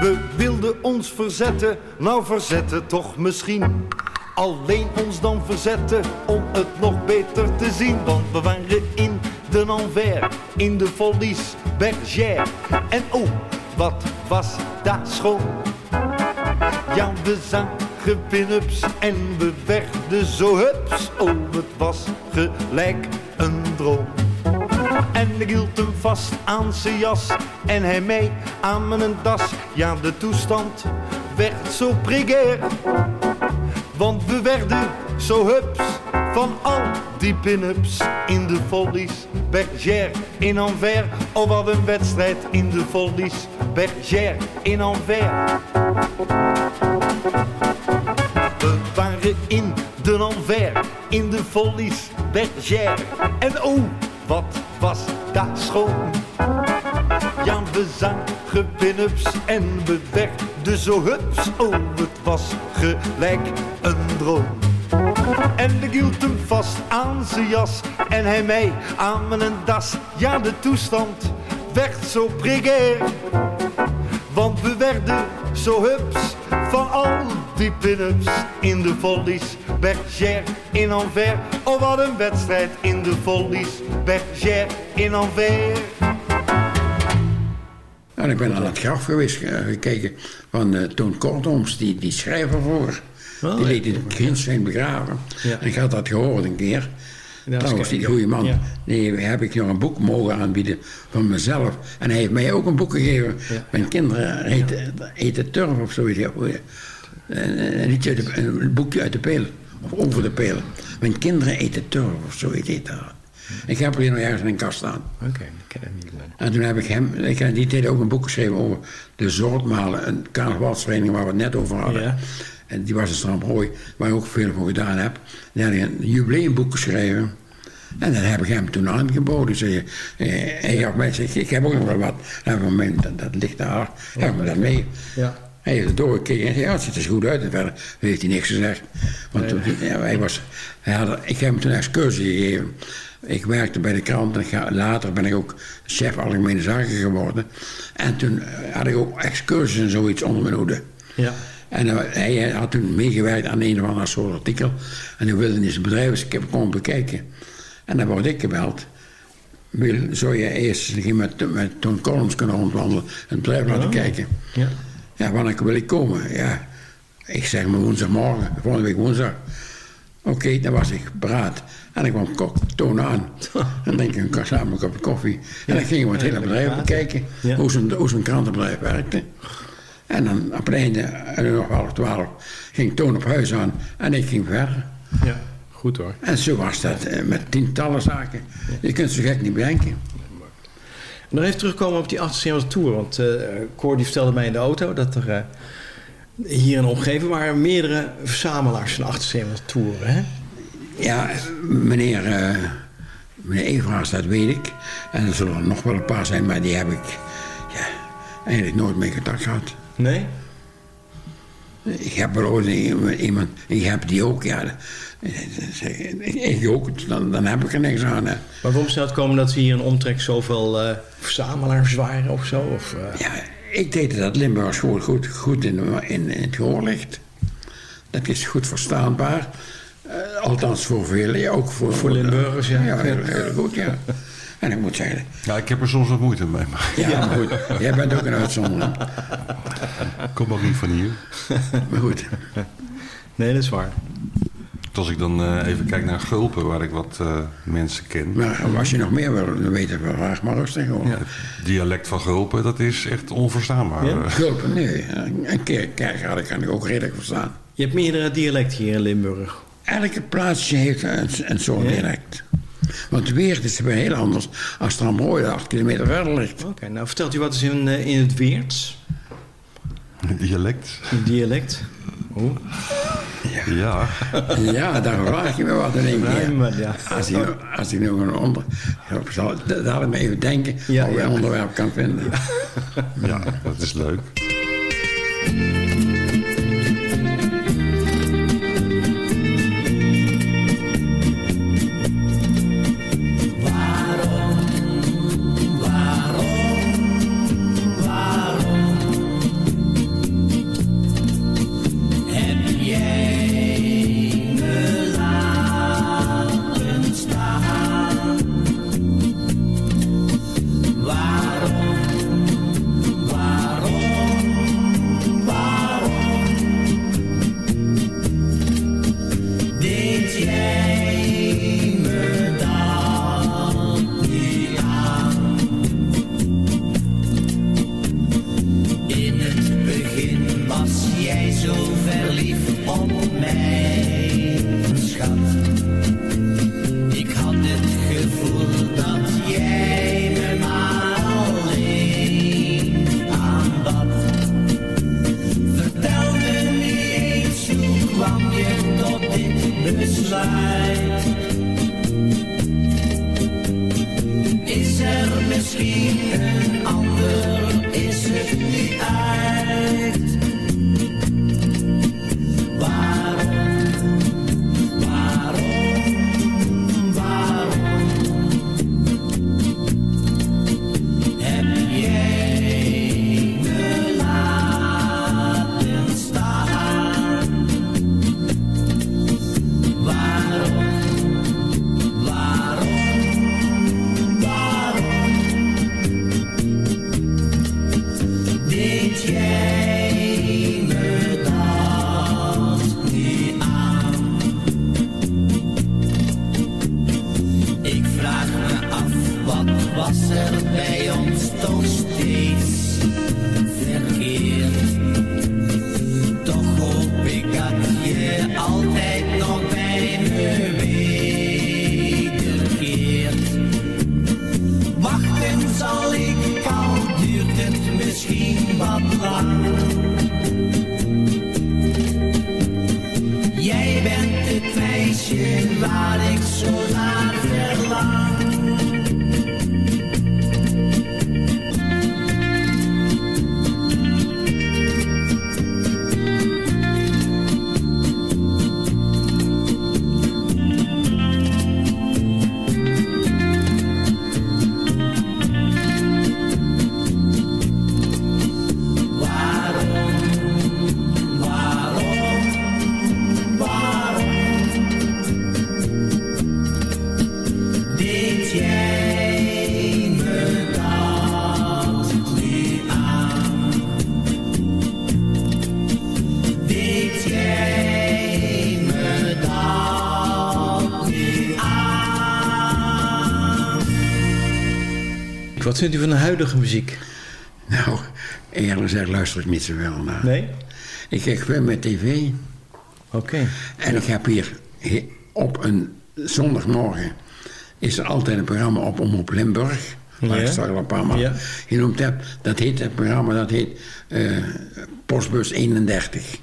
[SPEAKER 16] We wilden ons verzetten, nou verzetten toch misschien. Alleen ons dan verzetten om het nog beter te zien. Want we waren in de Anvers, in de Folies Bergère. En oh, wat was daar schoon. Ja, we zagen pin-ups en we werden zo hups. Oh, het was gelijk een droom. En ik hield hem vast aan zijn jas en hij mij aan mijn das. Ja, de toestand werd zo precair. Want we werden zo hups van al die pin-ups in de Folies Bergère in Anvers. Oh, wat een wedstrijd in de Folies Bergère in Anvers. We waren in de Anvers, in de Folies Bergère. En oh, wat was daar schoon. Ja, we zagen pin-ups en we werden zo hups. Oh, het was gelijk een droom. En ik hield hem vast aan zijn jas en hij mij aan mijn das. Ja, de toestand werd zo precair. Want we werden zo hups van al die pin-ups in de Folies Bergère in Anvers. Oh, wat een wedstrijd in de Folies Bergère in Anvers.
[SPEAKER 10] En ik ben aan het graf geweest, eh, gekeken van eh, Toon Kortoms, die, die schrijver voor.
[SPEAKER 8] Oh,
[SPEAKER 10] die liet in Grins zijn begraven.
[SPEAKER 8] Ja.
[SPEAKER 10] En ik had dat gehoord een keer.
[SPEAKER 8] Ja,
[SPEAKER 10] Trouwens,
[SPEAKER 8] dat
[SPEAKER 10] die goede man,
[SPEAKER 8] ja.
[SPEAKER 10] die heb ik nog een boek mogen aanbieden van mezelf. En hij heeft mij ook een boek gegeven. Mijn kinderen heet, heet het Turf of zoiets. Een, boekje uit de pelen. Of over de pelen. Mijn kinderen eten turf of zoiets heet dat. Ik heb er hier nog ergens in een kast staan.
[SPEAKER 8] Oké, ik ken het niet.
[SPEAKER 10] En toen heb ik hem, ik heb die tijd ook een boek geschreven over de Zortmalen, een carnavalsvereniging waar we het net over hadden.
[SPEAKER 8] Ja.
[SPEAKER 10] En die was in Stramprooi, waar ik ook veel voor gedaan heb. Daar heb ik een jubileumboek geschreven. En dat heb ik hem toen aangeboden. Zei, eh, hij gaf mij, zeg, ik heb ook nog wel wat. En van mijn, dat, dat ligt daar, heb ik me dat mee.
[SPEAKER 8] Ja.
[SPEAKER 10] Hij heeft het doorgekeken en zei, ja, het ziet er goed uit. En verder heeft hij niks gezegd. Want toen, ja, hij was, hij had, ik heb hem toen excursie gegeven. Ik werkte bij de krant en later ben ik ook chef algemene zaken geworden. En toen eh, had ik ook excursies en zoiets onder mijn hoede.
[SPEAKER 8] Ja.
[SPEAKER 10] En eh, hij had toen meegewerkt aan een of ander soort artikel. En toen wilde hij zijn bedrijf eens heb komen bekijken. En dan word ik gebeld. Wil, zou je eerst met, met Toon Collins kunnen rondwandelen en het bedrijf laten kijken?
[SPEAKER 8] Ja.
[SPEAKER 10] Ja, wanneer wil ik komen? Ja, ik zeg maar woensdagmorgen, volgende week woensdag. Oké, dan was ik paraat. En ik kwam kok, aan. En denk ik samen een kopje koffie. En dan gingen we het hele bedrijf bekijken. Hoe zo'n hoe krantenbedrijf werkte. En dan op het einde, en nog half twaalf, ging Toon op huis aan. En ik ging verder.
[SPEAKER 8] Ja, goed hoor.
[SPEAKER 10] En zo was dat eh, met tientallen zaken. Je kunt zo gek niet bedenken.
[SPEAKER 8] En nog even terugkomen op die 78 Tour. Want eh Cor die vertelde mij in de auto dat er eh, hier in de omgeving waren meerdere verzamelaars van 78 Touren. Hè?
[SPEAKER 10] Ja, meneer, eh meneer Everaars, dat weet ik. En er zullen er nog wel een paar zijn, maar die heb ik ja, eigenlijk nooit mee contact gehad.
[SPEAKER 8] Nee?
[SPEAKER 10] Ik heb wel ooit iemand, ik heb die ook, ja. Ik ook, dan, dan heb ik er niks aan. Hè.
[SPEAKER 8] Maar waarom zou het komen dat ze hier in omtrek zoveel eh, verzamelaars waren of zo? Of, eh?
[SPEAKER 10] Ja, ik deed dat Limburgs goed, goed, goed in, in, in het gehoor ligt. Dat is goed verstaanbaar. Eh, althans voor velen, ja, ook voor,
[SPEAKER 8] Voor Limburgers, ja.
[SPEAKER 10] Ja, heel, heel goed, ja. En ik moet zeggen,
[SPEAKER 17] Ja, ik heb er soms wat moeite mee. Maar
[SPEAKER 10] ja, maar goed, jij bent ook een uitzondering.
[SPEAKER 17] kom ook niet van hier.
[SPEAKER 10] Maar goed,
[SPEAKER 8] Nee, dat is waar.
[SPEAKER 17] Als ik dan eh, even kijk naar Gulpen, waar ik wat eh, mensen ken.
[SPEAKER 10] maar als je nog meer wil dan weten, we vraag maar rustig hoor.
[SPEAKER 17] Ja, het dialect van Gulpen, dat is echt onverstaanbaar.
[SPEAKER 8] Ja?
[SPEAKER 10] Gulpen, nee. En Kerk, Kerkrade kan ik ook redelijk verstaan.
[SPEAKER 8] Je hebt meerdere dialecten hier in Limburg.
[SPEAKER 10] Elke plaatsje heeft een, een soort
[SPEAKER 8] Ja?
[SPEAKER 10] dialect. Want Weert is weer heel anders als Tramrooy acht kilometer verder ligt.
[SPEAKER 8] Oké, nou vertelt u wat is in, eh, in het Weerts?
[SPEAKER 17] dialect?
[SPEAKER 8] Een dialect? Hoe?
[SPEAKER 17] Ja.
[SPEAKER 10] Ja, daar vraag je me wat in één
[SPEAKER 8] ja.
[SPEAKER 10] Als hij, als hij nog een onder... Ik zal maar even denken
[SPEAKER 8] Ja, ja.
[SPEAKER 10] een onderwerp kan vinden.
[SPEAKER 17] ja, dat is leuk.
[SPEAKER 18] Wat
[SPEAKER 8] vindt u van de huidige muziek?
[SPEAKER 10] Nou, eerlijk gezegd luister ik niet zoveel naar.
[SPEAKER 8] Nee?
[SPEAKER 10] Ik kijk veel met tv.
[SPEAKER 8] Oké.
[SPEAKER 10] En ik heb hier op een zondagmorgen... is er altijd een programma op Omroep Limburg... waar
[SPEAKER 8] Ja.
[SPEAKER 10] ik straks al een paar maal
[SPEAKER 8] Ja.
[SPEAKER 10] genoemd heb. Dat heet het programma, dat heet eh, Postbus 31.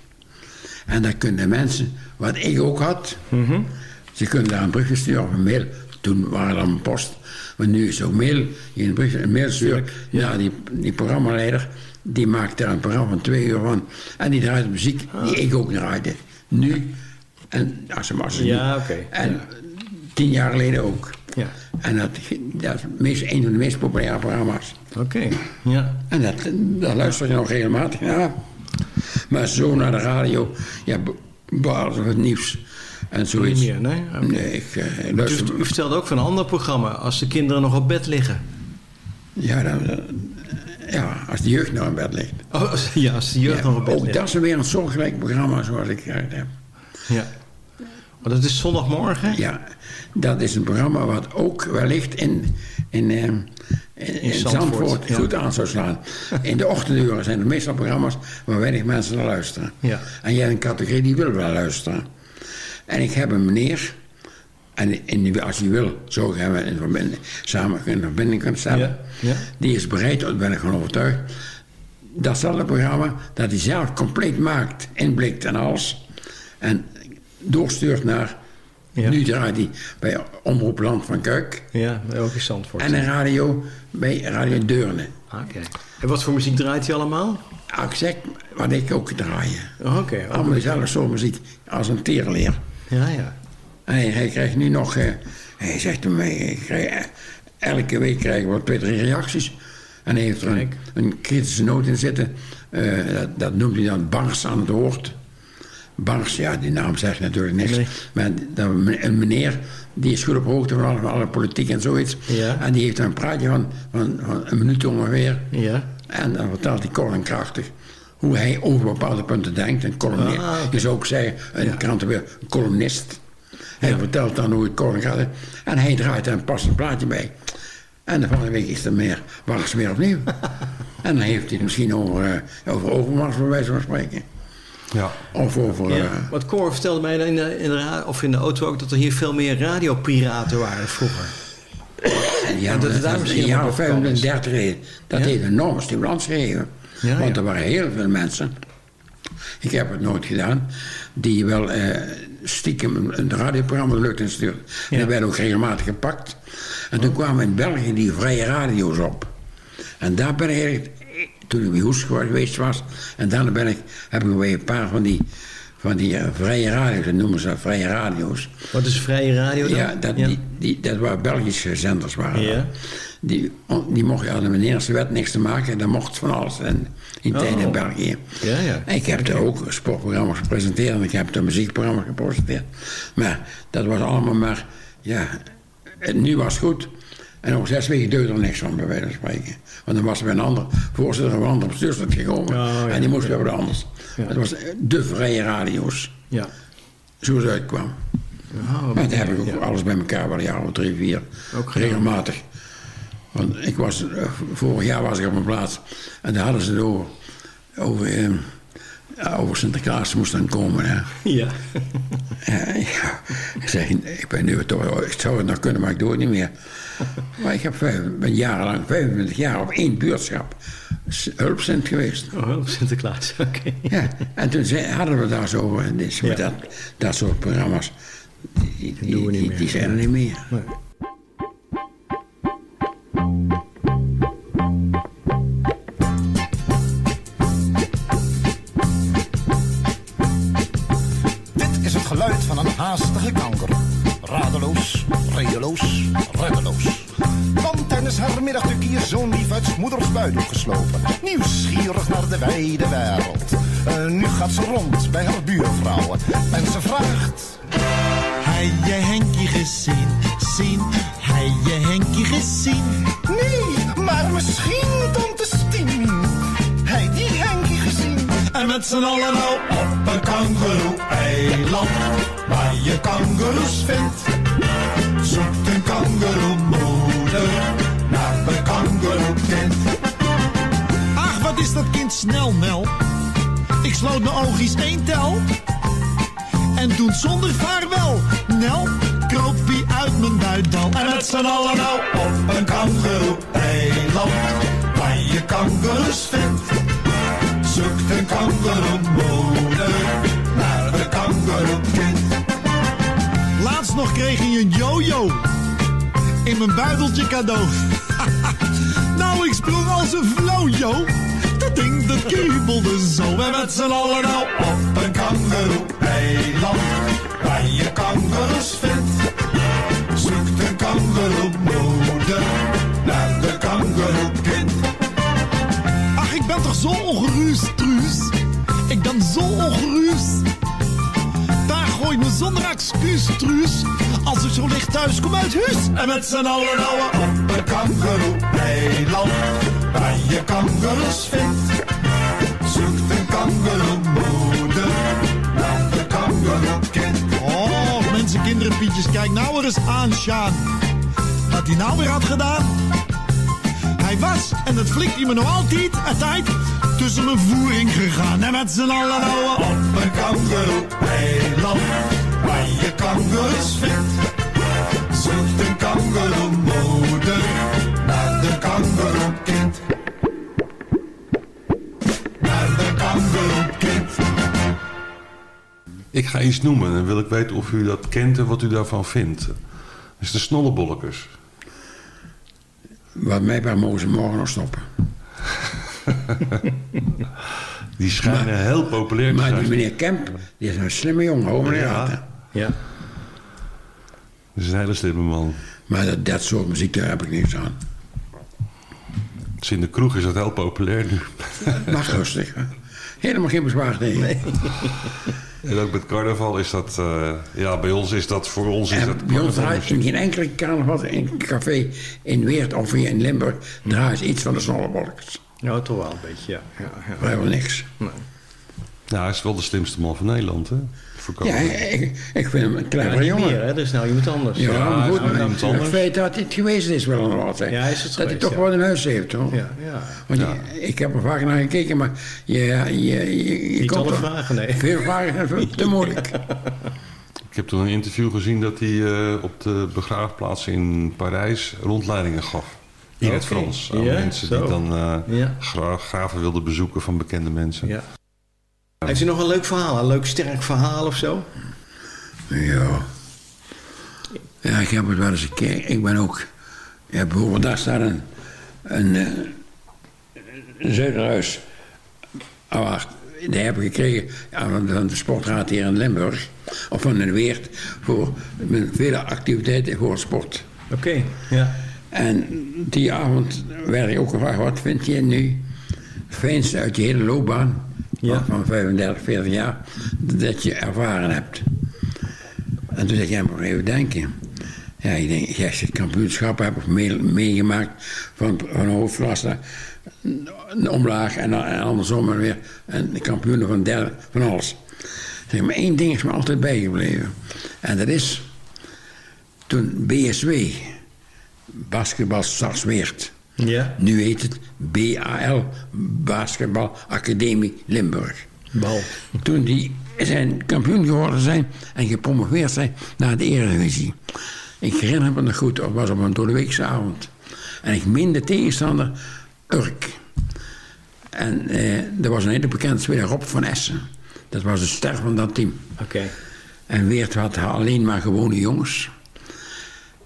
[SPEAKER 10] En daar kunnen mensen, wat ik ook had...
[SPEAKER 8] Mhm.
[SPEAKER 10] ze kunnen daar een briefje sturen of een mail. Toen waren dat een post. Maar nu is ook mail. Briefje, een mail stuurt naar die, die programmaleider. Die maakt daar een programma van twee uur van. En die draait muziek die ik ook draaide. Nu. En als ze maar
[SPEAKER 8] Ja, oké.
[SPEAKER 10] En tien jaar geleden ook.
[SPEAKER 8] Ja.
[SPEAKER 10] En dat, dat is meest, een van de meest populaire programma's.
[SPEAKER 8] Oké, ja.
[SPEAKER 10] En dat, luister je nog regelmatig naar. Maar zo naar de radio, ja, behalve het nieuws en zoiets.
[SPEAKER 8] Niet meer, nee?
[SPEAKER 10] Nee, ik eh,
[SPEAKER 8] U,
[SPEAKER 10] luister...
[SPEAKER 8] u vertelde ook van een ander programma, als de kinderen nog op bed liggen.
[SPEAKER 10] Ja, dan, ja, als de jeugd nou in bed ligt.
[SPEAKER 8] Oh, ja, als de jeugd nog op bed
[SPEAKER 10] ook
[SPEAKER 8] ligt.
[SPEAKER 10] dat is weer een soortgelijk programma zoals ik gehoord heb.
[SPEAKER 8] Ja. Maar dat is zondagmorgen?
[SPEAKER 10] Ja, dat is een programma wat ook wellicht in, in, eh, in, in
[SPEAKER 8] Zandvoort,
[SPEAKER 10] Zandvoort,
[SPEAKER 8] ja.
[SPEAKER 10] goed aan zou slaan. In de ochtenduren zijn er meestal programma's waar weinig mensen naar luisteren.
[SPEAKER 8] Ja.
[SPEAKER 10] En jij hebt een categorie die wil wel luisteren. En ik heb een meneer, en in, als hij wil, zo gaan we in verbinding, samen in verbinding kunnen stellen.
[SPEAKER 8] Ja, ja.
[SPEAKER 10] Die is bereid, daar ben ik van overtuigd. Datzelfde programma dat hij zelf compleet maakt, inblikt en alles. En doorstuurt naar.
[SPEAKER 8] Ja.
[SPEAKER 10] Nu draait hij bij Omroep Land van Kuik.
[SPEAKER 8] Ja, ook in Zandvoort.
[SPEAKER 10] En een radio bij Radio Deurne.
[SPEAKER 8] Oké. En wat voor muziek draait hij allemaal?
[SPEAKER 10] Exact wat ik ook draaien.
[SPEAKER 8] Oh, Oké.
[SPEAKER 10] Allemaal dezelfde soort muziek als een tierenleer.
[SPEAKER 8] Ja, ja.
[SPEAKER 10] Hij, hij krijgt nu nog... eh, hij zegt mij... ik krijg, eh, elke week krijgen we twee, drie reacties. En hij heeft er een, een kritische noot in zitten. Eh, dat, dat noemt hij dan Bars aan het woord. Bars, ja, die naam zegt natuurlijk niks.
[SPEAKER 8] Nee.
[SPEAKER 10] Maar dat, een meneer, die is goed op hoogte van alle, van alle politiek en zoiets.
[SPEAKER 8] Ja.
[SPEAKER 10] En die heeft er een praatje van, van, van een minuut ongeveer.
[SPEAKER 8] Ja.
[SPEAKER 10] En dan vertelt hij kort en krachtig hoe hij over bepaalde punten denkt. Een columnist.
[SPEAKER 8] Ah.
[SPEAKER 10] Je zou ook zeggen, een krantenweer, een columnist. Hij vertelt dan hoe het en krachtig En hij draait er een passend plaatje bij. En de volgende week is er meer, was weer opnieuw. en dan heeft hij het misschien over, eh, over Overmars, bij wijze van spreken.
[SPEAKER 11] Ja.
[SPEAKER 10] Of over...
[SPEAKER 8] Ja,
[SPEAKER 10] eh,
[SPEAKER 8] want Cor vertelde mij in de, in de, of in de auto ook dat er hier veel meer radiopiraten waren vroeger.
[SPEAKER 10] En ja,
[SPEAKER 8] En dat
[SPEAKER 10] dat,
[SPEAKER 8] het daar misschien
[SPEAKER 10] in de jaren
[SPEAKER 8] nog opgekomen is.
[SPEAKER 10] 35 geleden. Dat
[SPEAKER 8] Ja?
[SPEAKER 10] heeft een enorme stimulans gegeven.
[SPEAKER 8] Ja,
[SPEAKER 10] Want er waren heel veel mensen, ik heb het nooit gedaan, die wel eh, stiekem een, radioprogramma de lucht in stuurden. En die werden ook regelmatig gepakt. En toen kwamen in België die vrije radio's op. En daar ben ik eigenlijk, toen ik bij Hoes geweest was, en daarna ben ik, heb ik weer een paar van die, van die eh, vrije radio's, dat noemen ze dat, vrije radio's.
[SPEAKER 8] Wat is vrije radio dan?
[SPEAKER 10] Ja, dat, Die, die, dat waren Belgische zenders. Waren
[SPEAKER 8] Ja.
[SPEAKER 10] Dat. Die, die hadden met de Nederlandse wet niks te maken. Daar mocht van alles in, in
[SPEAKER 8] Oh.
[SPEAKER 10] tijd in België.
[SPEAKER 8] Ja, ja.
[SPEAKER 10] En ik heb er ook sportprogramma's gepresenteerd. En ik heb er muziekprogramma's gepresenteerd. Maar dat was allemaal maar... Ja, het nu was het goed. En over zes weken deugde er niks van, bij wijze van spreken. Want dan was er bij een ander voorzitter van een ander bestuurslid gekomen.
[SPEAKER 8] Oh, ja.
[SPEAKER 10] En die moest weer wat anders.
[SPEAKER 8] Ja.
[SPEAKER 10] Het was de vrije radio's.
[SPEAKER 8] Ja.
[SPEAKER 10] Zo het uitkwam.
[SPEAKER 8] Oh,
[SPEAKER 10] Maar daar heb ik ook
[SPEAKER 8] ja.
[SPEAKER 10] alles bij elkaar, wel een jaar of drie, vier.
[SPEAKER 8] Ook
[SPEAKER 10] regelmatig. Want ik was, eh, vorig jaar was ik op mijn plaats. En daar hadden ze het over. Over, eh, ja, over Sinterklaas moest dan komen. Hè.
[SPEAKER 8] Ja.
[SPEAKER 10] Ja, ja. Ik zeg, ik ben nu toch, ik zou het nog kunnen, maar ik doe het niet meer. Maar ik heb ben jarenlang, 25 jaar op één buurtschap hulpcent geweest.
[SPEAKER 8] Oh, op Sinterklaas, oké.
[SPEAKER 10] Ja, en toen zei, hadden we daar zo over. En dus
[SPEAKER 8] Ja.
[SPEAKER 10] dat, dat soort programma's, die, die, die,
[SPEAKER 8] meer.
[SPEAKER 10] die zijn er niet meer.
[SPEAKER 8] Nee.
[SPEAKER 19] Haastige kanker. Radeloos, redeloos, reddeloos. Want tijdens haar middagduk hier zo'n lief uit moeders buik geslopen. Nieuwsgierig naar de wijde wereld. Eh, nu gaat ze rond bij haar buurvrouwen. En ze vraagt...
[SPEAKER 20] Hij je Henkie gezien, zien, hij je Henkie gezien.
[SPEAKER 19] Nee, maar misschien tante Stien. Hij die Henkie gezien.
[SPEAKER 20] En met z'n allen nou op een kangeroe-eiland, waar je kangeroes vindt. Zoekt een kangeroemoeder naar een kangeroekind. Ach, wat is dat kind snel, Mel?
[SPEAKER 21] Ik sloot mijn oogjes één tel. En doet zonder vaarwel, Nel, kroop hij uit mijn buitdal.
[SPEAKER 20] En het zijn allemaal nou op een kangeroe-eiland, waar je kangeroes vindt. Zoekt een kangeroemoeder.
[SPEAKER 21] Nog kreeg hij een yo-yo in mijn buideltje cadeau. nou, ik sprong als een flojo. Dat ding dat kriebelde zo.
[SPEAKER 20] En met z'n allen nou op een kangeroe-eiland, waar je kangeroes vindt. Zoekt een kangeroemoeder naar de kangeroekind.
[SPEAKER 21] Ach, ik ben toch zo ongerust, Truus. Ik ben zo ongerust. Daar gooi me zonder excuus, Truus. Als ik zo licht thuis kom uit huis.
[SPEAKER 20] En met z'n allen nou op een kangeroe-eiland, waar je kangeroes vindt. Zoekt een kangeroemoeder naar de kangeroekind.
[SPEAKER 21] Oh, mensen, kinderen, pietjes, kijk nou er eens aan, Sjaan. Wat hij nou weer had gedaan. Hij was, en dat flikt hij me nog altijd, tijd tussen mijn voering gegaan. En met z'n allen nou
[SPEAKER 20] op een kangeroe-eiland, waar je kangeroes vindt. Zoekt een kangeroemoeder naar de kangeroekind. Naar de kangeroekind.
[SPEAKER 11] Ik ga iets noemen en dan wil ik weten of u dat kent en wat u daarvan vindt. Dat is de snollebolletjes.
[SPEAKER 10] Wat mij bij mogen ze morgen nog stoppen.
[SPEAKER 11] Die schijnen heel populair te
[SPEAKER 10] Maar
[SPEAKER 11] zijn.
[SPEAKER 10] die meneer Kemp, die is een slimme jongen, hoor meneer
[SPEAKER 11] Ja.
[SPEAKER 10] Ratten.
[SPEAKER 8] Ja.
[SPEAKER 11] Dat is een hele slimme man.
[SPEAKER 10] Maar dat, dat soort muziek, daar heb ik niks aan.
[SPEAKER 11] Dus in de kroeg is dat heel populair nu.
[SPEAKER 10] Mag rustig. hè. Helemaal geen bezwaar tegen.
[SPEAKER 11] En ook met carnaval is dat... eh, ja, bij ons is dat... Voor ons is
[SPEAKER 10] En
[SPEAKER 11] dat
[SPEAKER 10] bij ons draait in geen enkele carnaval in een café in Weert of hier in Limburg draait iets van de snollebolletjes.
[SPEAKER 8] Ja, toch wel een beetje, ja. ja, ja.
[SPEAKER 10] Vrijwel niks.
[SPEAKER 11] Ja, hij is wel de slimste man van Nederland, hè? Voor
[SPEAKER 10] Ja, ik, ik vind hem een
[SPEAKER 8] Ja, niet
[SPEAKER 10] jongen.
[SPEAKER 8] meer, hè? Dat is nou iemand anders.
[SPEAKER 10] Ja, maar goed,
[SPEAKER 11] hij is
[SPEAKER 10] maar
[SPEAKER 11] anders.
[SPEAKER 10] het feit dat hij het geweest is wel een wat. hè.
[SPEAKER 8] Ja, hij is het
[SPEAKER 10] dat hij toch
[SPEAKER 8] ja.
[SPEAKER 10] wel een huis heeft, hoor.
[SPEAKER 8] Ja, ja.
[SPEAKER 10] Want je- ik heb er vaak naar gekeken, maar je, je, je, je
[SPEAKER 8] Niet
[SPEAKER 10] komt
[SPEAKER 8] alle
[SPEAKER 10] er-
[SPEAKER 8] vragen, nee.
[SPEAKER 10] Veel vragen te moeilijk.
[SPEAKER 11] Ik heb toen een interview gezien dat hij eh, op de begraafplaats in Parijs rondleidingen gaf. In het
[SPEAKER 8] Oké.
[SPEAKER 11] Frans. Aan
[SPEAKER 8] Ja,
[SPEAKER 11] mensen
[SPEAKER 8] zo.
[SPEAKER 11] die dan eh,
[SPEAKER 8] Ja.
[SPEAKER 11] gra- graven wilden bezoeken van bekende mensen.
[SPEAKER 8] Ja. Heeft u nog een leuk verhaal? Een leuk sterk verhaal of zo?
[SPEAKER 10] Ja. Ja, ik heb het wel eens een keer. Ik ben ook. Ja, bijvoorbeeld, daar staat een. Een, eh, een zuiderhuis. Ah, wacht, die heb ik gekregen ja, van de- sportraad hier in Limburg. Of van de Weert. Voor vele activiteiten voor sport.
[SPEAKER 8] Oké, ja.
[SPEAKER 10] En die avond werd ik ook gevraagd: wat vind je nu het fijnste uit je hele loopbaan?
[SPEAKER 8] Ja.
[SPEAKER 10] Van 35, 40 jaar. Dat je ervaren hebt. En toen zei ik: ja, maar even denken. Ja, ik denk, als je het kampioenschap hebt of mee- meegemaakt van, van hoofdklasse, een omlaag en, en andersom en weer een kampioen van derde, van alles. Zeg, maar één ding is me altijd bijgebleven. En dat is toen BSW, Basketbal Stadsweert.
[SPEAKER 8] Ja.
[SPEAKER 10] Nu heet het BAL, Basketbal Academie Limburg.
[SPEAKER 8] Bal.
[SPEAKER 10] Toen die zijn kampioen geworden zijn en gepromoveerd zijn naar de Eredivisie. Ik herinner me nog goed, het was op een doordeweekse avond. En ik min de tegenstander Urk. En eh, er was een hele bekende speler, Rob van Essen. Dat was de ster van dat team.
[SPEAKER 8] Oké.
[SPEAKER 10] En Weert had alleen maar gewone jongens.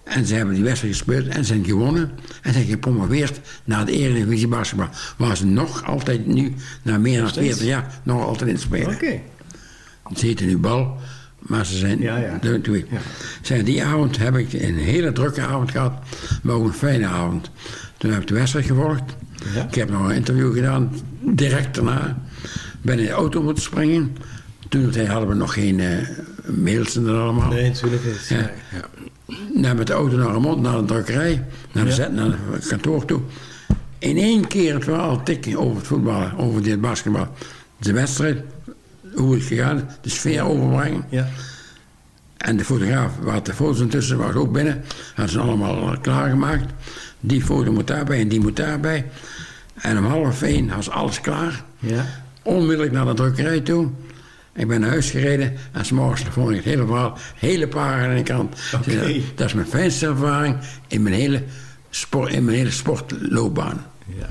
[SPEAKER 10] En ze hebben die wedstrijd gespeeld en zijn gewonnen. En zijn gepromoveerd naar de Eredivisie basketbal. Waar ze nog altijd nu, na meer dan
[SPEAKER 8] steeds?
[SPEAKER 10] 40 jaar, nog altijd in spelen.
[SPEAKER 8] Oké.
[SPEAKER 10] Ze heten nu bal, maar ze zijn...
[SPEAKER 8] Ja, ja.
[SPEAKER 10] de- de- Zijn, die avond heb ik een hele drukke avond gehad, maar ook een fijne avond. Toen heb ik de wedstrijd gevolgd. Ik heb nog een interview gedaan, direct daarna. Ben in de auto moeten springen. Toen hadden we nog geen eh, mails en dat allemaal.
[SPEAKER 8] Nee, natuurlijk niet.
[SPEAKER 10] Ja. Nou, met de auto naar Remond, naar de drukkerij, naar, de
[SPEAKER 8] Ja.
[SPEAKER 10] zet, naar het kantoor toe. In één keer het verhaal tikken over het voetballen, over dit basketbal. De wedstrijd, hoe het gegaan, de sfeer overbrengen.
[SPEAKER 8] Ja.
[SPEAKER 10] En de fotograaf, waar de foto's intussen was ook binnen, hadden ze allemaal klaargemaakt. Die foto moet daarbij en die moet daarbij. En om half één was alles klaar.
[SPEAKER 8] Ja.
[SPEAKER 10] onmiddellijk naar de drukkerij toe. Ik ben naar huis gereden en s'morgens vond ik het hele verhaal, hele pagina in de krant.
[SPEAKER 8] Oké.
[SPEAKER 10] Dat is mijn fijnste ervaring in mijn hele, sport, in mijn hele sportloopbaan.
[SPEAKER 8] Ja.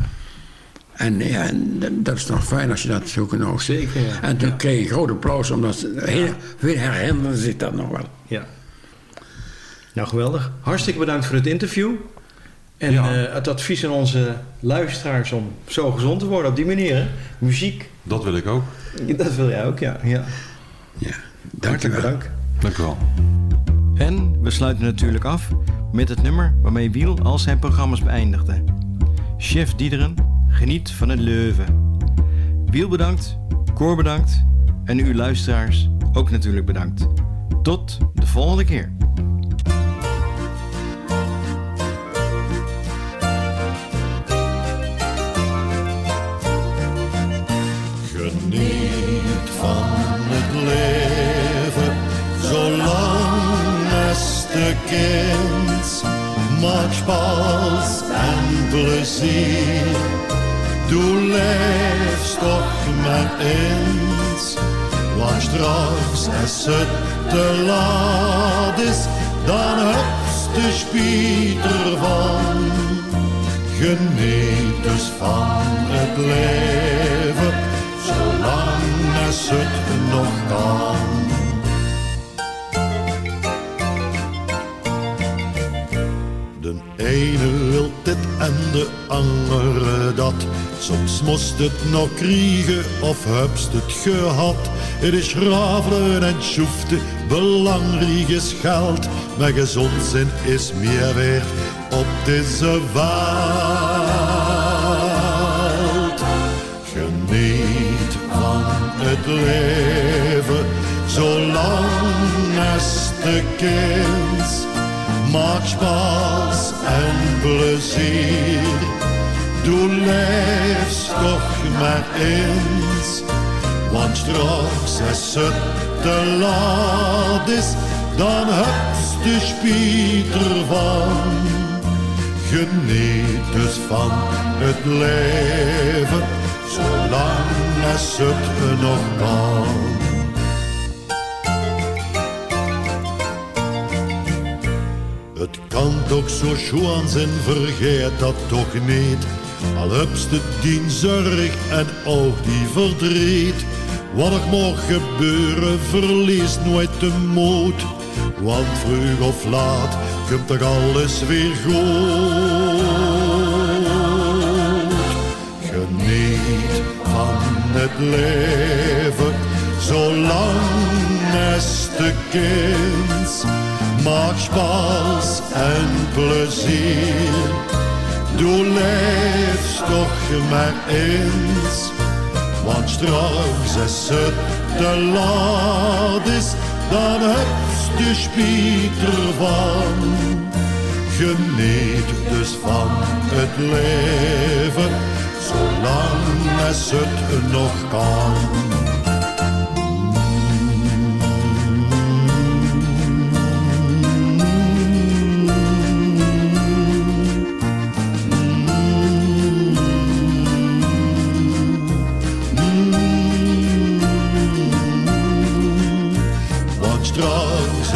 [SPEAKER 10] En ja, dat- is toch fijn als je dat zo kunt houden.
[SPEAKER 8] Zeker, ja.
[SPEAKER 10] En toen kreeg ik een groot applaus, omdat ze heel, veel herinneren zich dat nog wel.
[SPEAKER 8] Ja. Nou, geweldig. Hartstikke bedankt voor het interview. En
[SPEAKER 11] Ja.
[SPEAKER 8] eh, het advies aan onze luisteraars om zo gezond te worden op die manier. Hè? Muziek,
[SPEAKER 11] Dat wil ik ook.
[SPEAKER 8] dat wil jij ook, ja. ja.
[SPEAKER 10] Ja,
[SPEAKER 8] Hartelijk bedankt.
[SPEAKER 11] Dank u wel.
[SPEAKER 8] En we sluiten natuurlijk af met het nummer waarmee Wiel al zijn programma's beëindigde. Chef Diederen, geniet van het Leuven. Wiel bedankt, Cor bedankt en u luisteraars ook natuurlijk bedankt. Tot de volgende keer.
[SPEAKER 20] Kind. Spaas en plezier, doe leefst toch maar eens. Want straks als het te laat is, dan hebst de spijt ervan. Geniet dus van het leven, zolang als het nog kan. De ene wil dit en de andere dat. Soms moest het nog kriegen of hebst het gehad. Het is rafelen en schoefte, belangrijk is geld. Maar gezond zijn is meer waard op deze wereld. Geniet van het leven, zolang als de kind. Maak spaas en plezier, doe leefst toch maar eens. Want straks als het te laat is, dan hebst de spijt ervan. Geniet dus van het leven, zolang als het nog kan. Het kan toch zo schoon zijn, vergeet dat toch niet. Al hebst het die zorg en ook die verdriet. Wat er mag gebeuren, verlies nooit de moed. Want vroeg of laat komt toch alles weer goed. Geniet van het leven, zolang als de kind. Spaas en plezier, doe leefst toch maar eens. Want straks als het te laat is, dan hebst de spijt ervan. Geniet dus van het leven, zolang als het nog kan.